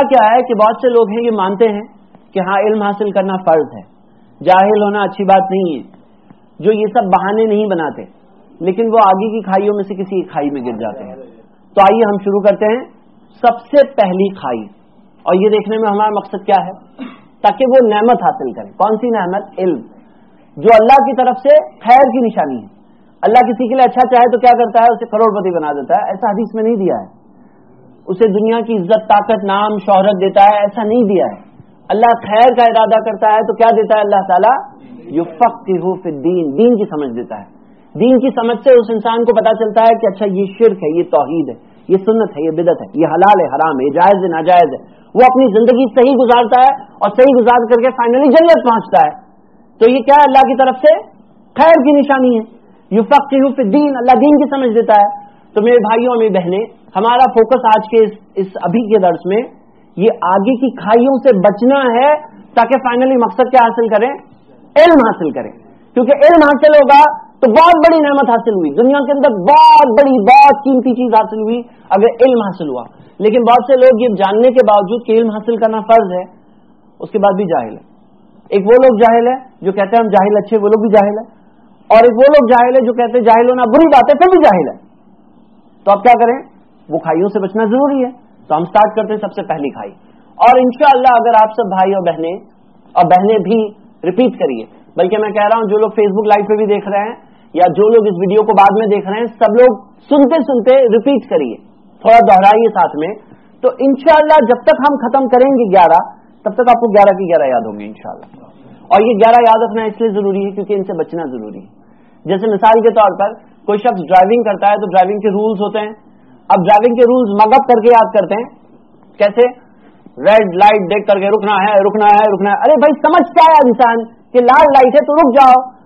کیا ہے کہ بہت سے لوگ ہیں یہ مانتے ہیں کہ ہاں علم حاصل کرنا فرض ہے۔ جاہل ہونا اچھی بات نہیں ہے۔ جو یہ سب بہانے نہیں بناتے، لیکن وہ آگے کی کھائیوں میں سے کسی کھائی میں گر جاتے ہیں۔ تو آئیے ہم شروع کرتے ہیں۔ سب سے پہلی کھائی، اور یہ دیکھنے میں ہمارا مقصد کیا ہے؟ تاکہ وہ نعمت حاصل کریں۔ کون سی نعمت؟ علم۔ جو اللہ کی طرف سے خیر کی نشانی ہے۔ اللہ کسی کے لیے اچھا چاہے تو کیا کرتا ہے؟ اسے کروڑ پتی بنا دیتا ہے۔ ایسا حدیث میں نہیں دیا ہے۔ اسے دنیا کی عزت، طاقت، نام، شہرت دیتا ہے، ایسا نہیں دیا ہے۔ اللہ خیر کا ارادہ کرتا ہے تو کیا دیتا ہے اللہ تعالیٰ؟ یو فخ دین دین کی سمجھ دیتا ہے۔ دین کی سمجھ سے اس انسان کو پتا چلتا ہے کہ اچھا یہ شرک ہے، یہ توحید ہے، یہ سنت ہے، یہ بدت ہے، یہ حلال ہے، حرام ہے، یہ جائز ہے، ناجائز ہے۔ وہ اپنی زندگی صحیح گزارتا ہے اور صحیح گزار کر کے فائنلی جنت پہنچتا ہے۔ تو یہ کیا اللہ کی طرف سے؟ خیر کی نشانی ہے۔ یو فخ دین اللہ دین کی سمجھ دیتا ہے۔ تو میرے بھائیوں اور میری بہنیں ہمارا فوکس آج کے اس اس ابھی کے درس میں یہ آگے کی کھائیوں سے بچنا ہے تاکہ فائنلی مقصد کیا حاصل کریں؟ علم حاصل کریں۔ کیونکہ علم حاصل ہوگا تو بہت بڑی نعمت حاصل ہوئی۔ دنیا کے اندر بہت بڑی، بہت قیمتی چیز حاصل ہوئی اگر علم حاصل ہوا۔ لیکن بہت سے لوگ یہ جاننے کے باوجود کہ علم حاصل کرنا فرض ہے، اس کے بعد بھی جاہل ہے۔ ایک وہ لوگ جاہل ہے جو کہتے ہیں ہم جاہل اچھے، وہ لوگ بھی جاہل ہے۔ اور ایک وہ لوگ جاہل ہے جو کہتے ہیں جاہل ہونا بری بات ہے، پھر بھی جاہل ہے۔ تو اب کیا کریں؟ وہ کھائیوں سے بچنا ضروری ہے۔ تو ہم سٹارٹ کرتے ہیں سب سے پہلی کھائی۔ اور انشاءاللہ اگر آپ سب بھائی اور بہنیں اور بہنیں بھی ریپیٹ کریے۔ بلکہ میں کہہ رہا ہوں، جو لوگ فیس بک لائیو پہ بھی دیکھ رہے ہیں یا جو لوگ اس ویڈیو کو بعد میں دیکھ رہے ہیں، سب لوگ سنتے سنتے ریپیٹ کریے۔ تھوڑا دوہرائیے ساتھ میں۔ تو انشاءاللہ جب تک ہم ختم کریں گے گیارہ، تب تک آپ کو گیارہ کی گیارہ یاد ہوں گے ان اور یہ گیارہ یاد رکھنا اس لیے ضروری ہے کیونکہ ان سے بچنا ضروری ہے۔ جیسے مثال کے طور پر کوئی شخص ڈرائیونگ کرتا ہے تو ڈرائیونگ کے رولز ہوتے ہیں۔ اب ڈرائیونگ کے رولز مگپ کر کے یاد کرتے ہیں۔ کیسے؟ ریڈ لائٹ دیکھ کر کے رکنا ہے رکنا ہے رکنا ہے۔ ارے بھائی، سمجھ کیا ہے انسان کہ لال لائٹ ہے تو رک جاؤ۔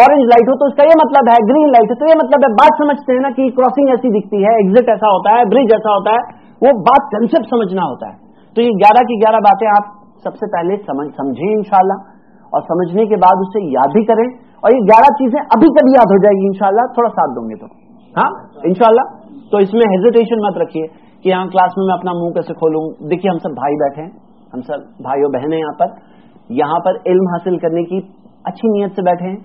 اورنج لائٹ ہو تو اس کا یہ مطلب ہے گرین لائٹ ہے تو یہ مطلب ہے۔ بات سمجھتے ہیں نا کہ کراسنگ ایسی دکھتی ہے ایگزٹ ایسا ہوتا ہے برج ایسا ہوتا ہے۔ وہ بات کنسپٹ سمجھنا ہوتا ہے۔ تو یہ گیارہ کی گیارہ باتیں آپ سب سے پہلے سمجھیں انشاءاللہ۔ اور سمجھنے کے بعد اسے یاد بھی کریں۔ اور یہ گیارہ چیزیں ابھی کبھی یاد ہو جائے گی انشاءاللہ، تھوڑا ساتھ دوں گے تو۔ ہاں؟ انشاءاللہ۔ تو اس میں ہیزیٹیشن مت رکھیے کہ یہاں کلاس میں میں اپنا منہ کیسے کھولوں۔ دیکھیے ہم سب بھائی بیٹھے ہیں۔ ہم سب بھائی بہنیں یہاں پر۔ یہاں پر علم حاصل کرنے کی اچھی نیت سے بیٹھے ہیں۔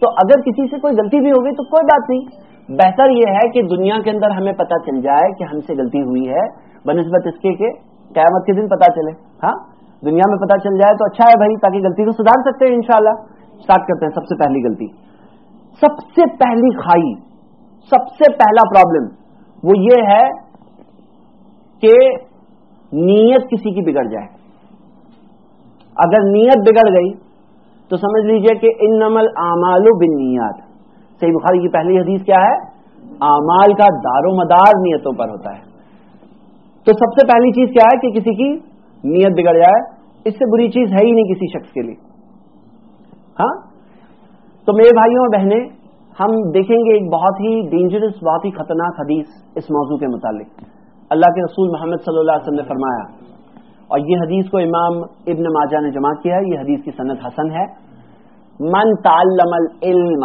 تو اگر کسی سے کوئی غلطی بھی ہوگی تو کوئی بات نہیں۔ بہتر یہ ہے کہ دنیا کے اندر ہمیں پتا چل جائے کہ ہم سے غلطی ہوئی ہے۔ بنسبت اس کے کہ قیامت کے دن پتا چلے۔ ہاں دنیا میں پتا چل جائے تو اچھا ہے بھائی، تاکہ غلطی کو سدھار سکتے ہیں انشاءاللہ۔ سٹارٹ کرتے ہیں سب سے پہلی غلطی۔ سب سے پہلی کھائی سب سے پہلا پرابلم وہ یہ ہے کہ نیت کسی کی بگڑ جائے۔ اگر نیت بگڑ گئی تو سمجھ لیجیے کہ ان نمل امال و بن نیات صحیح بخاری کی پہلی حدیث کیا ہے؟ امال کا دار و مدار نیتوں پر ہوتا ہے۔ تو سب سے پہلی چیز کیا ہے کہ کسی کی نیت بگڑ جائے؟ اس سے بری چیز ہے ہی نہیں کسی شخص کے لیے۔ ہاں؟ تو میرے بھائیوں اور بہنیں ہم دیکھیں گے ایک بہت ہی ڈینجرس بہت ہی خطرناک حدیث اس موضوع کے متعلق۔ اللہ کے رسول محمد صلی اللہ علیہ وسلم نے فرمایا، اور یہ حدیث کو امام ابن ماجہ نے جمع کیا ہے، یہ حدیث کی صنعت حسن ہے۔ من تعلم العلم،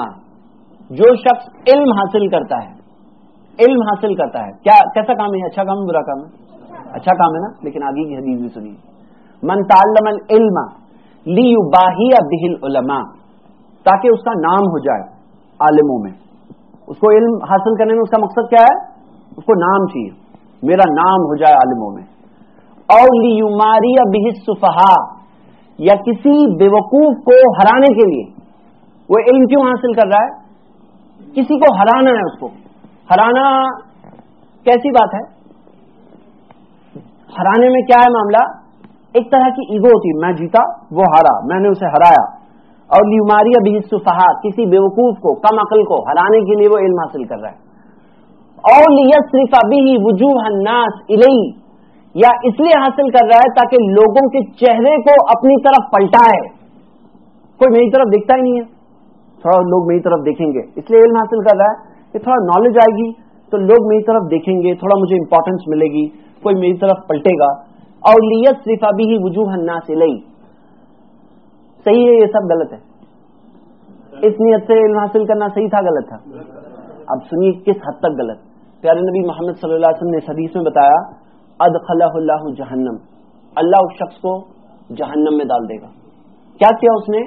جو شخص علم حاصل کرتا ہے، علم حاصل کرتا ہے۔ کیا، کیسا کام ہے؟ اچھا کام ہے، برا کام ہے؟ اچھا کام ہے نا، لیکن آگے کی حدیث بھی سنیے۔ من تعلم العلم لی باہی بہل علما تاکہ اس کا نام ہو جائے۔ عالموں میں۔ اس کو علم حاصل کرنے میں اس کا مقصد کیا ہے؟ اس کو نام چاہیے۔ میرا نام ہو جائے عالموں میں۔ اور لی صفحا یا کسی بیوقوف کو ہرانے کے لیے۔ وہ علم کیوں حاصل کر رہا ہے؟ کسی کو ہرانا ہے اس کو۔ ہرانا کیسی بات ہے؟ ہرانے میں کیا ہے معاملہ؟ ایک طرح کی ایگو ہوتی میں جیتا، وہ ہارا، میں نے اسے ہرایا۔ اور لیماری ابھی صفحا کسی بیوقوف کو، کم عقل کو ہرانے کے لیے وہ علم حاصل کر رہا ہے۔ اور لیت صرف ابھی وجوہ الناس الئی یا اس لیے حاصل کر رہا ہے تاکہ لوگوں کے چہرے کو اپنی طرف پلٹائے۔ کوئی میری طرف دیکھتا ہی نہیں ہے۔ تھوڑا لوگ میری طرف دیکھیں گے۔ اس لیے علم حاصل کر رہا ہے کہ تھوڑا نالج آئے گی تو لوگ میری طرف دیکھیں گے، تھوڑا مجھے امپورٹینس ملے گی، کوئی میری طرف پلٹے گا۔ اور لیت صرف ابھی ہی وجوہ الناس الئی صحیح ہے یہ سب غلط ہے۔ اس نیت سے علم حاصل کرنا صحیح تھا، غلط تھا۔ اب سنیے کس حد تک غلط۔ پیارے نبی محمد صلی اللہ علیہ وسلم نے حدیث میں بتایا اد اللہ جہنم۔ اللہ اس شخص کو جہنم میں ڈال دے گا۔ کیا کیا اس نے؟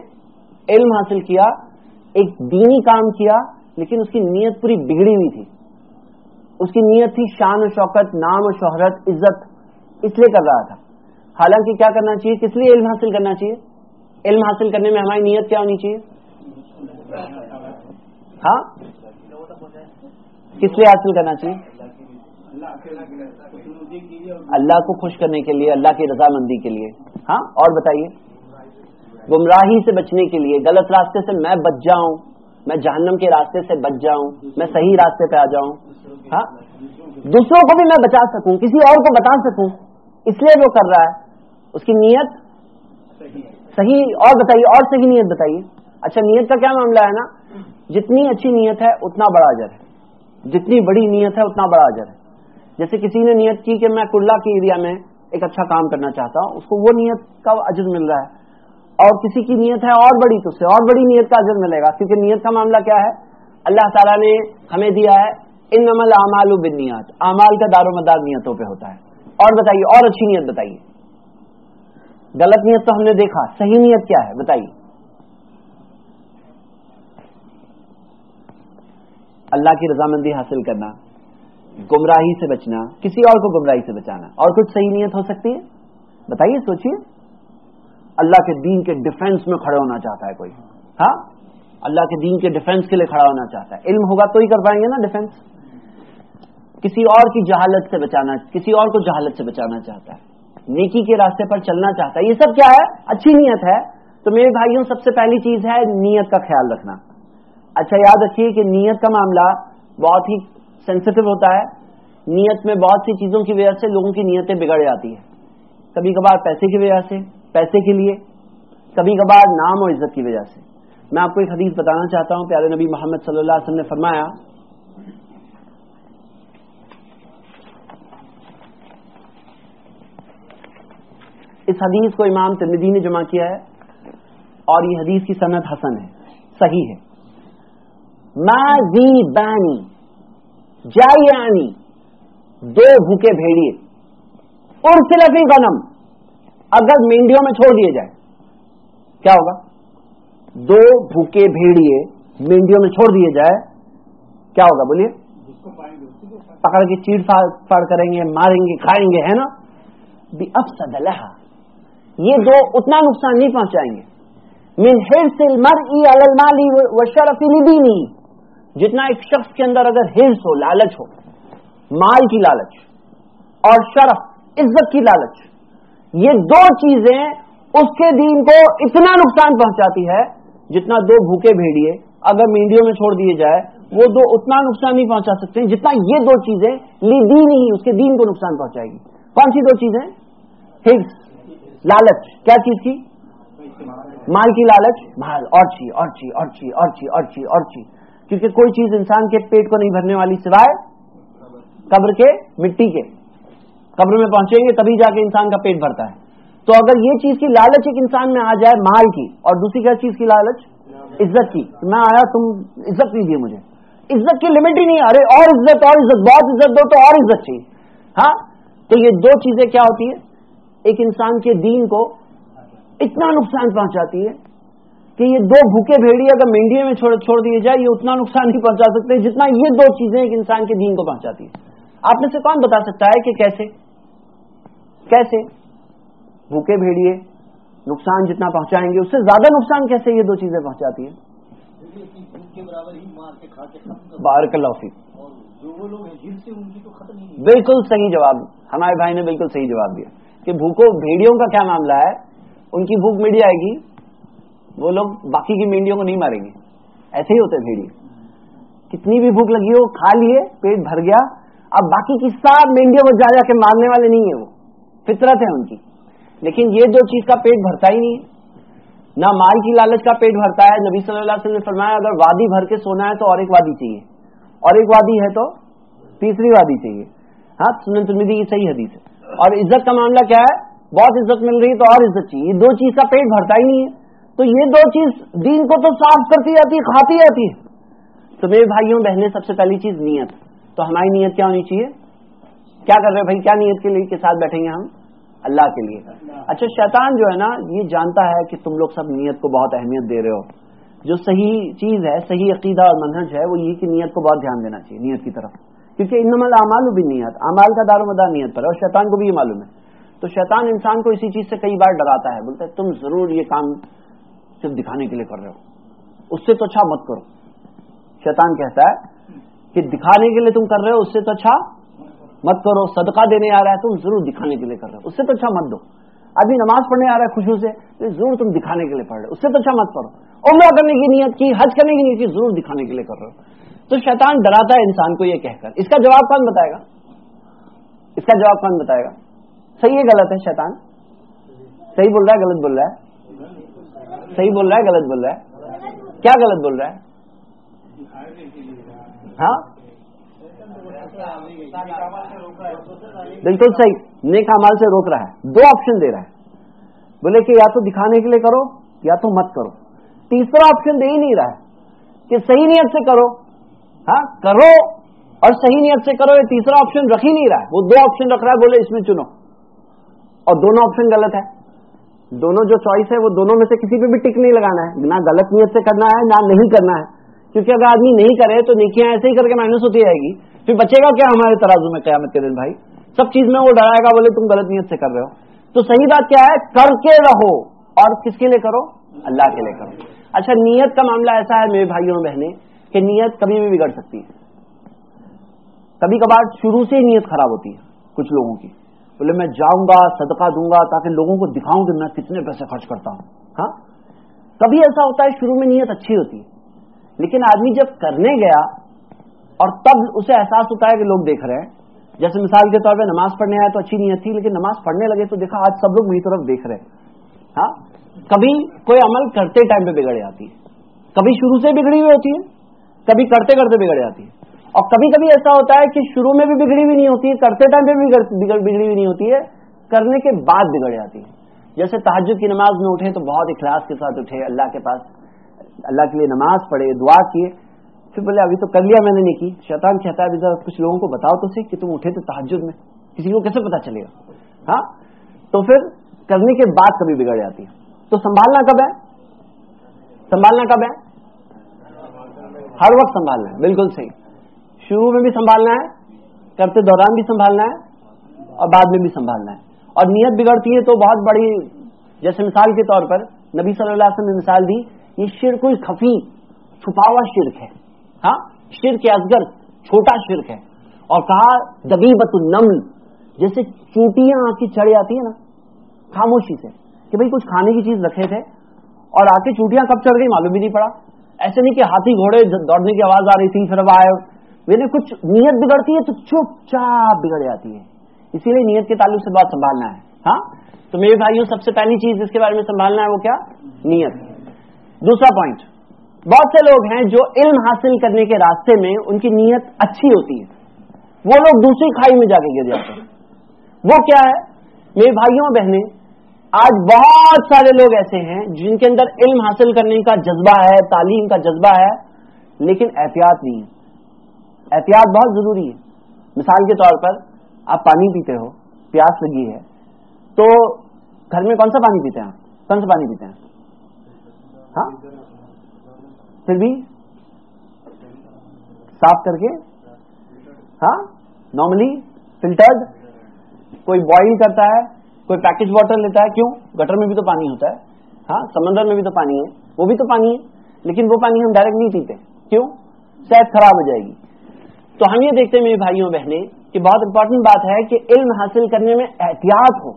علم حاصل کیا، ایک دینی کام کیا، لیکن اس کی نیت پوری بگڑی ہوئی تھی۔ اس کی نیت تھی شان و شوکت، نام و شہرت، عزت، اس لیے کر رہا تھا۔ حالانکہ کیا کرنا چاہیے؟ کس لیے علم حاصل کرنا چاہیے؟ علم حاصل کرنے میں ہماری نیت کیا ہونی چاہیے؟ ہاں؟ کس لیے حاصل کرنا چاہیے؟ اللہ کو خوش کرنے کے لیے، اللہ کی رضامندی کے لیے۔ ہاں؟ اور بتائیے۔ گمراہی سے بچنے کے لیے، غلط راستے سے میں بچ جاؤں، میں جہنم کے راستے سے بچ جاؤں، میں صحیح راستے پہ آ جاؤں۔ ہاں؟ دوسروں کو بھی میں بچا سکوں، کسی اور کو بتا سکوں۔ اس لیے وہ کر رہا ہے، اس کی نیت صحیح اور بتائیے، اور صحیح نیت بتائیے۔ اچھا نیت کا کیا معاملہ ہے نا؟ جتنی اچھی نیت ہے، اتنا بڑا اجر ہے۔ جتنی بڑی نیت ہے، اتنا بڑا اجر ہے۔ جیسے کسی نے نیت کی کہ میں کرلا کے ایریا میں ایک اچھا کام کرنا چاہتا ہوں، اس کو وہ نیت کا اجر مل رہا ہے۔ اور کسی کی نیت ہے اور بڑی، تو اس سے اور بڑی نیت کا اجر ملے گا۔ کیونکہ نیت کا معاملہ کیا ہے؟ اللہ تعالیٰ نے ہمیں دیا ہے ان نمل اعمال و بنیاد اعمال کا دار و مدار نیتوں پہ ہوتا ہے۔ اور بتائیے، اور اچھی نیت بتائیے۔ غلط نیت تو ہم نے دیکھا، صحیح نیت کیا ہے؟ بتائیے۔ اللہ کی رضامندی حاصل کرنا، گمراہی سے بچنا، کسی اور کو گمراہی سے بچانا، اور کچھ صحیح نیت ہو سکتی ہے؟ بتائیے سوچیے اللہ کے دین کے ڈیفینس میں کھڑے ہونا چاہتا ہے کوئی۔ ہاں؟ اللہ کے دین کے ڈیفینس کے لیے کھڑا ہونا چاہتا ہے۔ علم ہوگا تو ہی کر پائیں گے نا ڈیفینس کسی اور کی جہالت سے بچانا، کسی اور کو جہالت سے بچانا چاہتا ہے۔ نیکی کے راستے پر چلنا چاہتا ہے۔ یہ سب کیا ہے؟ اچھی نیت ہے۔ تو میرے بھائیوں، سب سے پہلی چیز ہے نیت کا خیال رکھنا۔ اچھا یاد رکھیے کہ نیت کا معاملہ بہت ہی سینسٹیو ہوتا ہے۔ نیت میں بہت سی چیزوں کی وجہ سے لوگوں کی نیتیں بگڑ جاتی ہیں۔ کبھی کبھار پیسے کی وجہ سے، پیسے کے لیے۔ کبھی کبھار نام اور عزت کی وجہ سے۔ میں آپ کو ایک حدیث بتانا چاہتا ہوں۔ پیارے نبی محمد صلی اللہ علیہ وسلم نے فرمایا اس حدیث کو امام ترمیدی نے جمع کیا ہے اور یہ حدیث کی صنعت حسن ہے، صحیح ہے۔ ماضی بانی جائیانی دو بھوکے بھیڑیے۔ اور سلفی غنم، اگر مینڈیوں میں چھوڑ دیے جائے کیا ہوگا؟ دو بھوکے بھیڑیے مینڈیوں میں چھوڑ دیے جائے کیا ہوگا؟ بولیے۔ پکڑ کے چیڑ پھاڑ کریں گے، ماریں گے، کھائیں گے، ہے نا؟ افسد لہا۔ یہ دو اتنا نقصان نہیں پہنچائیں گے۔ من ہر مر جتنا ایک شخص کے اندر اگر ہرس ہو، لالچ ہو، مال کی لالچ اور شرف، عزت کی لالچ، یہ دو چیزیں اس کے دین کو اتنا نقصان پہنچاتی ہے جتنا دو بھوکے بھیڑیے اگر مینڈیوں میں چھوڑ دیے جائے، وہ دو اتنا نقصان نہیں پہنچا سکتے جتنا یہ دو چیزیں لی دین ہی اس کے دین کو نقصان پہنچائے گی۔ کون سی دو چیزیں؟ ہرس لالچ، کیا چیز کی؟ مال کی لالچ۔ مال اور چی اور چی اور چی اور چی اور چی اور چی۔ کیونکہ کوئی چیز انسان کے پیٹ کو نہیں بھرنے والی سوائے قبر کے، مٹی کے۔ قبر میں پہنچیں گے تبھی جا کے انسان کا پیٹ بھرتا ہے۔ تو اگر یہ چیز کی لالچ ایک انسان میں آ جائے مال کی، اور دوسری کیا چیز کی لالچ؟ عزت کی۔ میں آیا، تم عزت دیجیے مجھے۔ عزت کی لمٹ ہی نہیں، ارے اور عزت اور عزت، بہت عزت دو تو اور عزت چاہیے۔ ہاں؟ تو یہ دو چیزیں کیا ہوتی ہیں؟ ایک انسان کے دین کو اتنا نقصان پہنچاتی ہے کہ یہ دو بھوکے بھیڑی اگر مینڈیا میں چھوڑ دیے جائے یہ اتنا نقصان نہیں پہنچا سکتے جتنا یہ دو چیزیں ایک انسان کے دین کو پہنچاتی ہیں۔ آپ میں سے کون بتا سکتا ہے کہ کیسے؟ کیسے؟ بھوکے بھیڑیے نقصان جتنا پہنچائیں گے اس سے زیادہ نقصان کیسے یہ دو چیزیں پہنچاتی ہیں؟ بارک اللہ بالکل صحیح جواب ہمارے بھائی نے بالکل صحیح جواب دیا۔ کہ بھوکو بھیڑیوں کا کیا معاملہ ہے؟ ان کی بھوک مٹ جائے گی۔ وہ لوگ باقی کی مینڈیوں کو نہیں ماریں گے۔ ایسے ہی ہوتے بھیڑی کتنی بھی بھوک لگی ہو، کھا لیے، پیٹ بھر گیا۔ اب باقی کی سب مینڈیوں کو جا جا کے مارنے والے نہیں ہیں وہ۔ فطرت ہے ان کی۔ لیکن یہ دو چیز کا پیٹ بھرتا ہی نہیں ہے۔ نہ مال کی لالچ کا پیٹ بھرتا ہے۔ نبی صلی اللہ علیہ وسلم نے فرمایا، اگر وادی بھر کے سونا ہے تو اور ایک وادی چاہیے۔ اور ایک وادی ہے تو تیسری وادی چاہیے۔ ہاں سنن ترمیدی کی صحیح حدیث ہے۔ اور عزت کا معاملہ کیا ہے؟ بہت عزت مل رہی ہے تو اور عزت چاہیے۔ یہ دو چیز کا پیٹ بھرتا ہی نہیں ہے۔ تو یہ دو چیز دین کو تو صاف کرتی جاتی ہے، کھاتی جاتی ہے۔ تو میرے بھائیوں، بہنیں، سب سے پہلی چیز نیت۔ تو ہماری نیت کیا ہونی چاہیے؟ کیا کر رہے ہیں بھائی؟ کیا نیت کے لیے کے ساتھ بیٹھیں گے ہم؟ اللہ کے لیے۔ اچھا شیطان جو ہے نا، یہ جانتا ہے کہ تم لوگ سب نیت کو بہت اہمیت دے رہے ہو۔ جو صحیح چیز ہے، صحیح عقیدہ اور منہج ہے، وہ یہ کہ نیت کو بہت دھیان دینا چاہیے، نیت کی طرف۔ کیونکہ ان امال بھی نیت امال کا دار و مدار نیت پر اور شیطان کو بھی یہ معلوم ہے۔ تو شیطان انسان کو اسی چیز سے کئی بار ڈراتا ہے، بولتا ہے، تم ضرور یہ کام صرف دکھانے کے لیے کر رہے ہو۔ اس سے تو اچھا مت کرو۔ شیطان کہتا ہے کہ دکھانے کے لیے تم کر رہے ہو، اس سے تو اچھا مت کرو۔ صدقہ دینے آ رہا ہے، تم ضرور دکھانے کے لیے کر رہے ہو۔ اس سے تو اچھا مت دو۔ ابھی نماز پڑھنے آ رہا ہے خوشبو سے ضرور تم دکھانے کے لیے پڑھ رہے ہو۔ اس سے تو اچھا مت پڑھو عمرہ کرنے کی نیت کی، حج کرنے کی نیت کی، ضرور دکھانے کے لیے کر رہے ہو۔ تو شیطان ڈراتا ہے انسان کو یہ کہہ کر۔ اس کا جواب کون بتائے گا؟ اس کا جواب کون بتائے گا؟ صحیح ہے، غلط ہے شیطان؟ صحیح بول رہا ہے، غلط بول رہا ہے؟ صحیح بول رہا ہے، غلط بول رہا ہے؟ کیا غلط بول رہا ہے؟ ہاں؟ بالکل صحیح۔ نیک مال سے روک رہا ہے۔ دو آپشن دے رہا ہے۔ بولے کہ یا تو دکھانے کے لیے کرو، یا تو مت کرو۔ تیسرا آپشن دے ہی نہیں رہا ہے کہ صحیح نیت سے کرو۔ ہاں کرو اور صحیح نیت سے کرو، یہ تیسرا آپشن رکھ ہی نہیں رہا ہے۔ وہ دو آپشن رکھ رہا ہے، بولے اس میں چنو۔ اور دونوں آپشن غلط ہے دونوں جو چوائس ہے وہ دونوں میں سے کسی پہ بھی ٹک نہیں لگانا ہے۔ نہ غلط نیت سے کرنا ہے، نہ نہیں کرنا ہے۔ کیونکہ اگر آدمی نہیں کرے، تو نیکیاں ایسے ہی کر کے مائنس ہوتی جائے گی۔ پھر بچے گا کیا ہمارے ترازو میں قیامت کے دن بھائی؟ سب چیز میں وہ ڈرائے گا، بولے تم غلط نیت سے کر رہے ہو۔ تو صحیح بات کیا ہے؟ کر کے رہو۔ اور کس کے لیے کرو؟ اللہ کے لیے کرو۔ اچھا نیت کا معاملہ ایسا ہے، میرے بھائیوں بہنیں کہ نیت کبھی بھی بگڑ سکتی ہے۔ کبھی کبھار شروع سے ہی نیت خراب ہوتی ہے کچھ لوگوں کی۔ بولے میں جاؤں گا، صدقہ دوں گا تاکہ لوگوں کو دکھاؤں کہ میں کتنے پیسے خرچ کرتا ہوں۔ ہاں؟ کبھی ایسا ہوتا ہے شروع میں نیت اچھی ہوتی ہے، لیکن آدمی جب کرنے گیا اور تب اسے احساس ہوتا ہے کہ لوگ دیکھ رہے ہیں۔ جیسے مثال کے طور پہ نماز پڑھنے آئے تو اچھی نیت تھی، لیکن نماز پڑھنے لگے تو دیکھا آج سب لوگ میری طرف دیکھ رہے ہیں۔ ہاں؟ کبھی کوئی عمل کرتے ٹائم پہ بگڑ جاتی ہے، کبھی شروع سے بگڑی ہوئی ہوتی ہے۔ کبھی کرتے کرتے بگڑ جاتی ہے۔ اور کبھی کبھی ایسا ہوتا ہے کہ شروع میں بھی بگڑی ہوئی نہیں ہوتی ہے، کرتے ٹائم پہ بھی بگڑی ہوئی نہیں ہوتی ہے، کرنے کے بعد بگڑ جاتی ہے۔ جیسے تحجد کی نماز میں اٹھے تو بہت اخلاص کے ساتھ اٹھے، اللہ کے پاس اللہ کے لیے نماز پڑھے، دعا کیے۔ پھر بولے، ابھی تو کر لیا میں نے نہیں کی شیطان کہتا ہے ذرا کچھ لوگوں کو بتاؤ تو صحیح کہ تم اٹھے تو تحجد میں، کسی کو کیسے پتا چلے گا؟ ہاں؟ تو پھر کرنے کے بعد کبھی بگڑ جاتی ہے۔ تو سنبھالنا کب ہے؟ سنبھالنا کب ہے؟ ہر وقت سنبھالنا ہے، بالکل صحیح۔ شروع میں بھی سنبھالنا ہے، کرتے دوران بھی سنبھالنا ہے اور بعد میں بھی سنبھالنا ہے۔ اور نیت بگڑتی ہے تو بہت بڑی، جیسے مثال کے طور پر نبی صلی اللہ علیہ وسلم نے مثال دی، یہ شرک خفی چھپا ہوا شرک ہے۔ ہاں شرک ازگر چھوٹا شرک ہے۔ اور کہا دبیبت النمل، جیسے چوٹیاں آ کی چڑھ جاتی ہیں نا، خاموشی سے، کہ بھئی کچھ کھانے کی چیز رکھے تھے اور آ کے چوٹیاں کب چڑھ گئی معلوم بھی نہیں پڑا۔ ایسے نہیں کہ ہاتھی گھوڑے دوڑنے کی آواز آ رہی تھی پھر آئے۔ میرے کچھ نیت بگڑتی ہے تو چپ چاپ بگڑ جاتی ہے۔ اسی لیے نیت کے تعلق سے بات سنبھالنا ہے۔ ہاں؟ تو میرے بھائیوں، سب سے پہلی چیز جس کے بارے میں سنبھالنا ہے وہ کیا؟ نیت۔ دوسرا پوائنٹ بہت سے لوگ ہیں جو علم حاصل کرنے کے راستے میں ان کی نیت اچھی ہوتی ہے۔ وہ لوگ دوسری کھائی میں جا کے گر جاتے ہیں۔ وہ کیا ہے؟ میرے بھائیوں بہنیں آج بہت سارے لوگ ایسے ہیں جن کے اندر علم حاصل کرنے کا جذبہ ہے، تعلیم کا جذبہ ہے، لیکن احتیاط نہیں ہے۔ احتیاط بہت ضروری ہے۔ مثال کے طور پر آپ پانی پیتے ہو، پیاس لگی ہے، تو گھر میں کون سا پانی پیتے ہیں کون سا پانی پیتے ہیں؟ ہاں؟ پھر بھی؟ صاف کر کے؟ ہاں؟ نارملی؟ فلٹرڈ؟ کوئی بوائل کرتا ہے؟ کوئی پیکج واٹر لیتا ہے؟ کیوں؟ گٹر میں بھی تو پانی ہوتا ہے۔ ہاں سمندر میں بھی تو پانی ہے۔ وہ بھی تو پانی ہے، لیکن وہ پانی ہم ڈائریکٹ نہیں پیتے۔ کیوں؟ صحت خراب ہو جائے گی۔ تو ہم یہ دیکھتے ہیں میری بھائیوں بہنیں کہ بہت امپورٹنٹ بات ہے کہ علم حاصل کرنے میں احتیاط ہو۔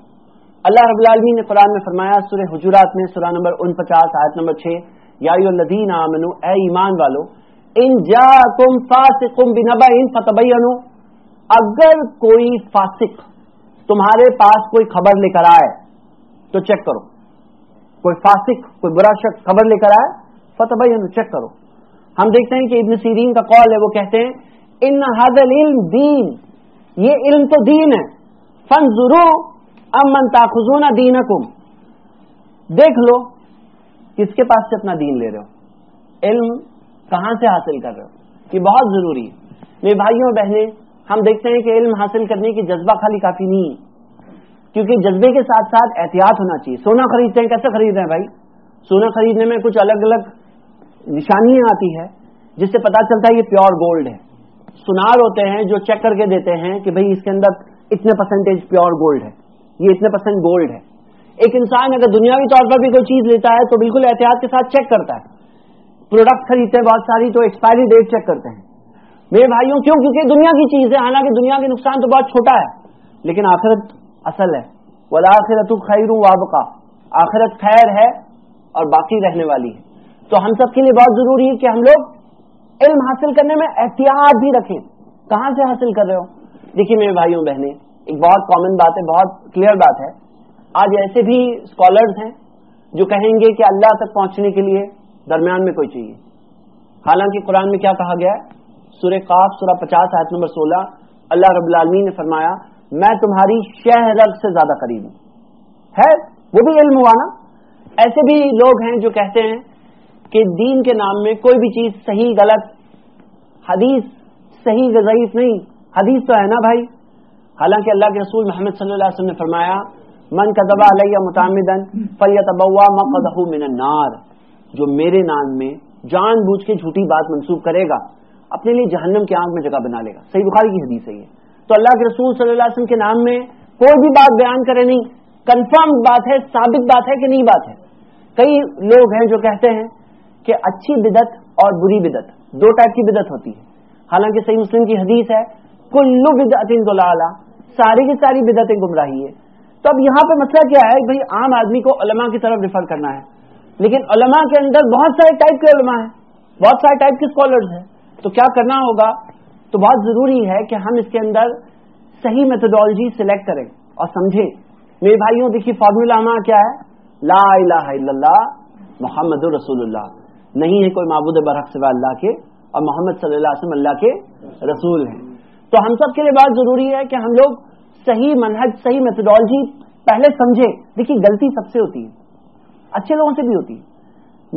اللہ رب العالمین نے قرآن میں فرمایا، سورہ حجورات میں سورہ نمبر ان پچاس آیت نمبر چھ، یا الذین آمنو، اے ایمان والو، ان جا تم فاسق بنبا ان فتبینو۔ اگر کوئی فاسق تمہارے پاس کوئی خبر لے کر آئے تو چیک کرو۔ کوئی فاسق، کوئی برا شخص خبر لے کر آئے فتبینو چیک کرو۔ ہم دیکھتے ہیں کہ ابن سیرین کا قول ہے، وہ کہتے ہیں، ان حضل علم دین یہ علم تو دین ہے۔ فن ضرور امن تاخذون دینکم۔ دیکھ لو، کس کے پاس سے اپنا دین لے رہے ہو؟ علم کہاں سے حاصل کر رہے ہو؟ یہ بہت ضروری ہے۔ میرے بھائیوں، بہنیں ہم دیکھتے ہیں کہ علم حاصل کرنے کی جذبہ خالی کافی نہیں کیونکہ جذبے کے ساتھ ساتھ احتیاط ہونا چاہیے۔ سونا خریدتے ہیں، کیسے خرید رہے ہیں بھائی؟ سونا خریدنے میں کچھ الگ الگ نشانیاں آتی ہے جس سے پتا چلتا ہے یہ پیور گولڈ ہے۔ سنار ہوتے ہیں جو چیک کر کے دیتے ہیں کہ بھائی اس کے اندر اتنے پرسنٹیج پیور گولڈ ہے۔ یہ اتنے پرسینٹ گولڈ ہے۔ ایک انسان اگر دنیاوی طور پر بھی کوئی چیز لیتا ہے تو بالکل احتیاط کے ساتھ چیک کرتا ہے۔ پروڈکٹ خریدتے ہیں، بہت ساری تو ایکسپائری ڈیٹ چیک کرتے ہیں۔ میرے بھائیوں، کیوں؟ کیونکہ دنیا کی چیز ہے۔ حالانکہ دنیا کے نقصان تو بہت چھوٹا ہے، لیکن آخرت اصل ہے۔ وہ آخرت خیر وابقہ آخرت خیر ہے اور باقی رہنے والی ہے۔ تو ہم سب کے لیے بہت ضروری ہے کہ ہم لوگ علم حاصل کرنے میں احتیاط بھی رکھیں۔ کہاں سے حاصل کر رہے ہو؟ دیکھیے میرے بھائیوں، بہنیں، ایک بہت کامن بات ہے، بہت کلیئر بات ہے۔ آج ایسے بھی اسکالرز ہیں جو کہیں گے کہ اللہ تک پہنچنے کے لیے درمیان میں کوئی چاہیے حالانکہ قرآن میں کیا کہا گیا ہے؟ سورہ قاف، سورہ پچاس، آیت نمبر سولہ، اللہ رب العالمین نے فرمایا، میں تمہاری شہر سے زیادہ قریب ہوں۔ ہے، وہ بھی علم ہوا نا؟ ایسے بھی لوگ ہیں جو کہتے ہیں کہ دین کے نام میں کوئی بھی چیز صحیح، غلط، حدیث صحیح ضعیف نہیں۔ حدیث تو ہے نا بھائی؟ حالانکہ اللہ کے رسول محمد صلی اللہ علیہ وسلم نے فرمایا، من کا دبا علیہ متعمدن فلیت مقدہ من النار جو میرے نام میں جان بوجھ کے جھوٹی بات منسوخ کرے گا۔ اپنے لیے جہنم کی آنکھ میں جگہ بنا لے گا۔ صحیح بخاری کی حدیث ہے یہ۔ تو اللہ کے رسول صلی اللہ علیہ وسلم کے نام میں کوئی بھی بات بیان کرے نہیں۔ کنفرم بات ہے، ثابت بات ہے کہ نہیں بات ہے۔ کئی لوگ ہیں جو کہتے ہیں کہ اچھی بدت اور بری بدت دو ٹائپ کی بدت ہوتی ہے۔ حالانکہ صحیح مسلم کی حدیث ہے، کلو بدعت دلالہ ساری کی ساری بدتیں گمراہی ہے۔ تو اب یہاں پہ مسئلہ کیا ہے، بھائی عام آدمی کو علماء کی طرف ریفر کرنا ہے۔ لیکن علماء کے اندر بہت سارے ٹائپ کے علماء ہیں۔ بہت سارے ٹائپ کے اسکالرز ہیں۔ تو کیا کرنا ہوگا؟ تو بہت ضروری ہے کہ ہم اس کے اندر صحیح میتھڈالوجی سلیکٹ کریں اور سمجھیں۔ میرے بھائیوں، دیکھیے فارمولا ہمارا کیا ہے؟ لا الہ الا اللہ، محمد رسول اللہ۔ نہیں ہے کوئی معبود برحق سوا اللہ کے اور محمد صلی اللہ علیہ وسلم اللہ کے رسول ہیں۔ تو ہم سب کے لیے بات ضروری ہے کہ ہم لوگ صحیح منہج، صحیح میتھڈالوجی پہلے سمجھے دیکھیے، غلطی سب سے ہوتی ہے۔ اچھے لوگوں سے بھی ہوتی ہے۔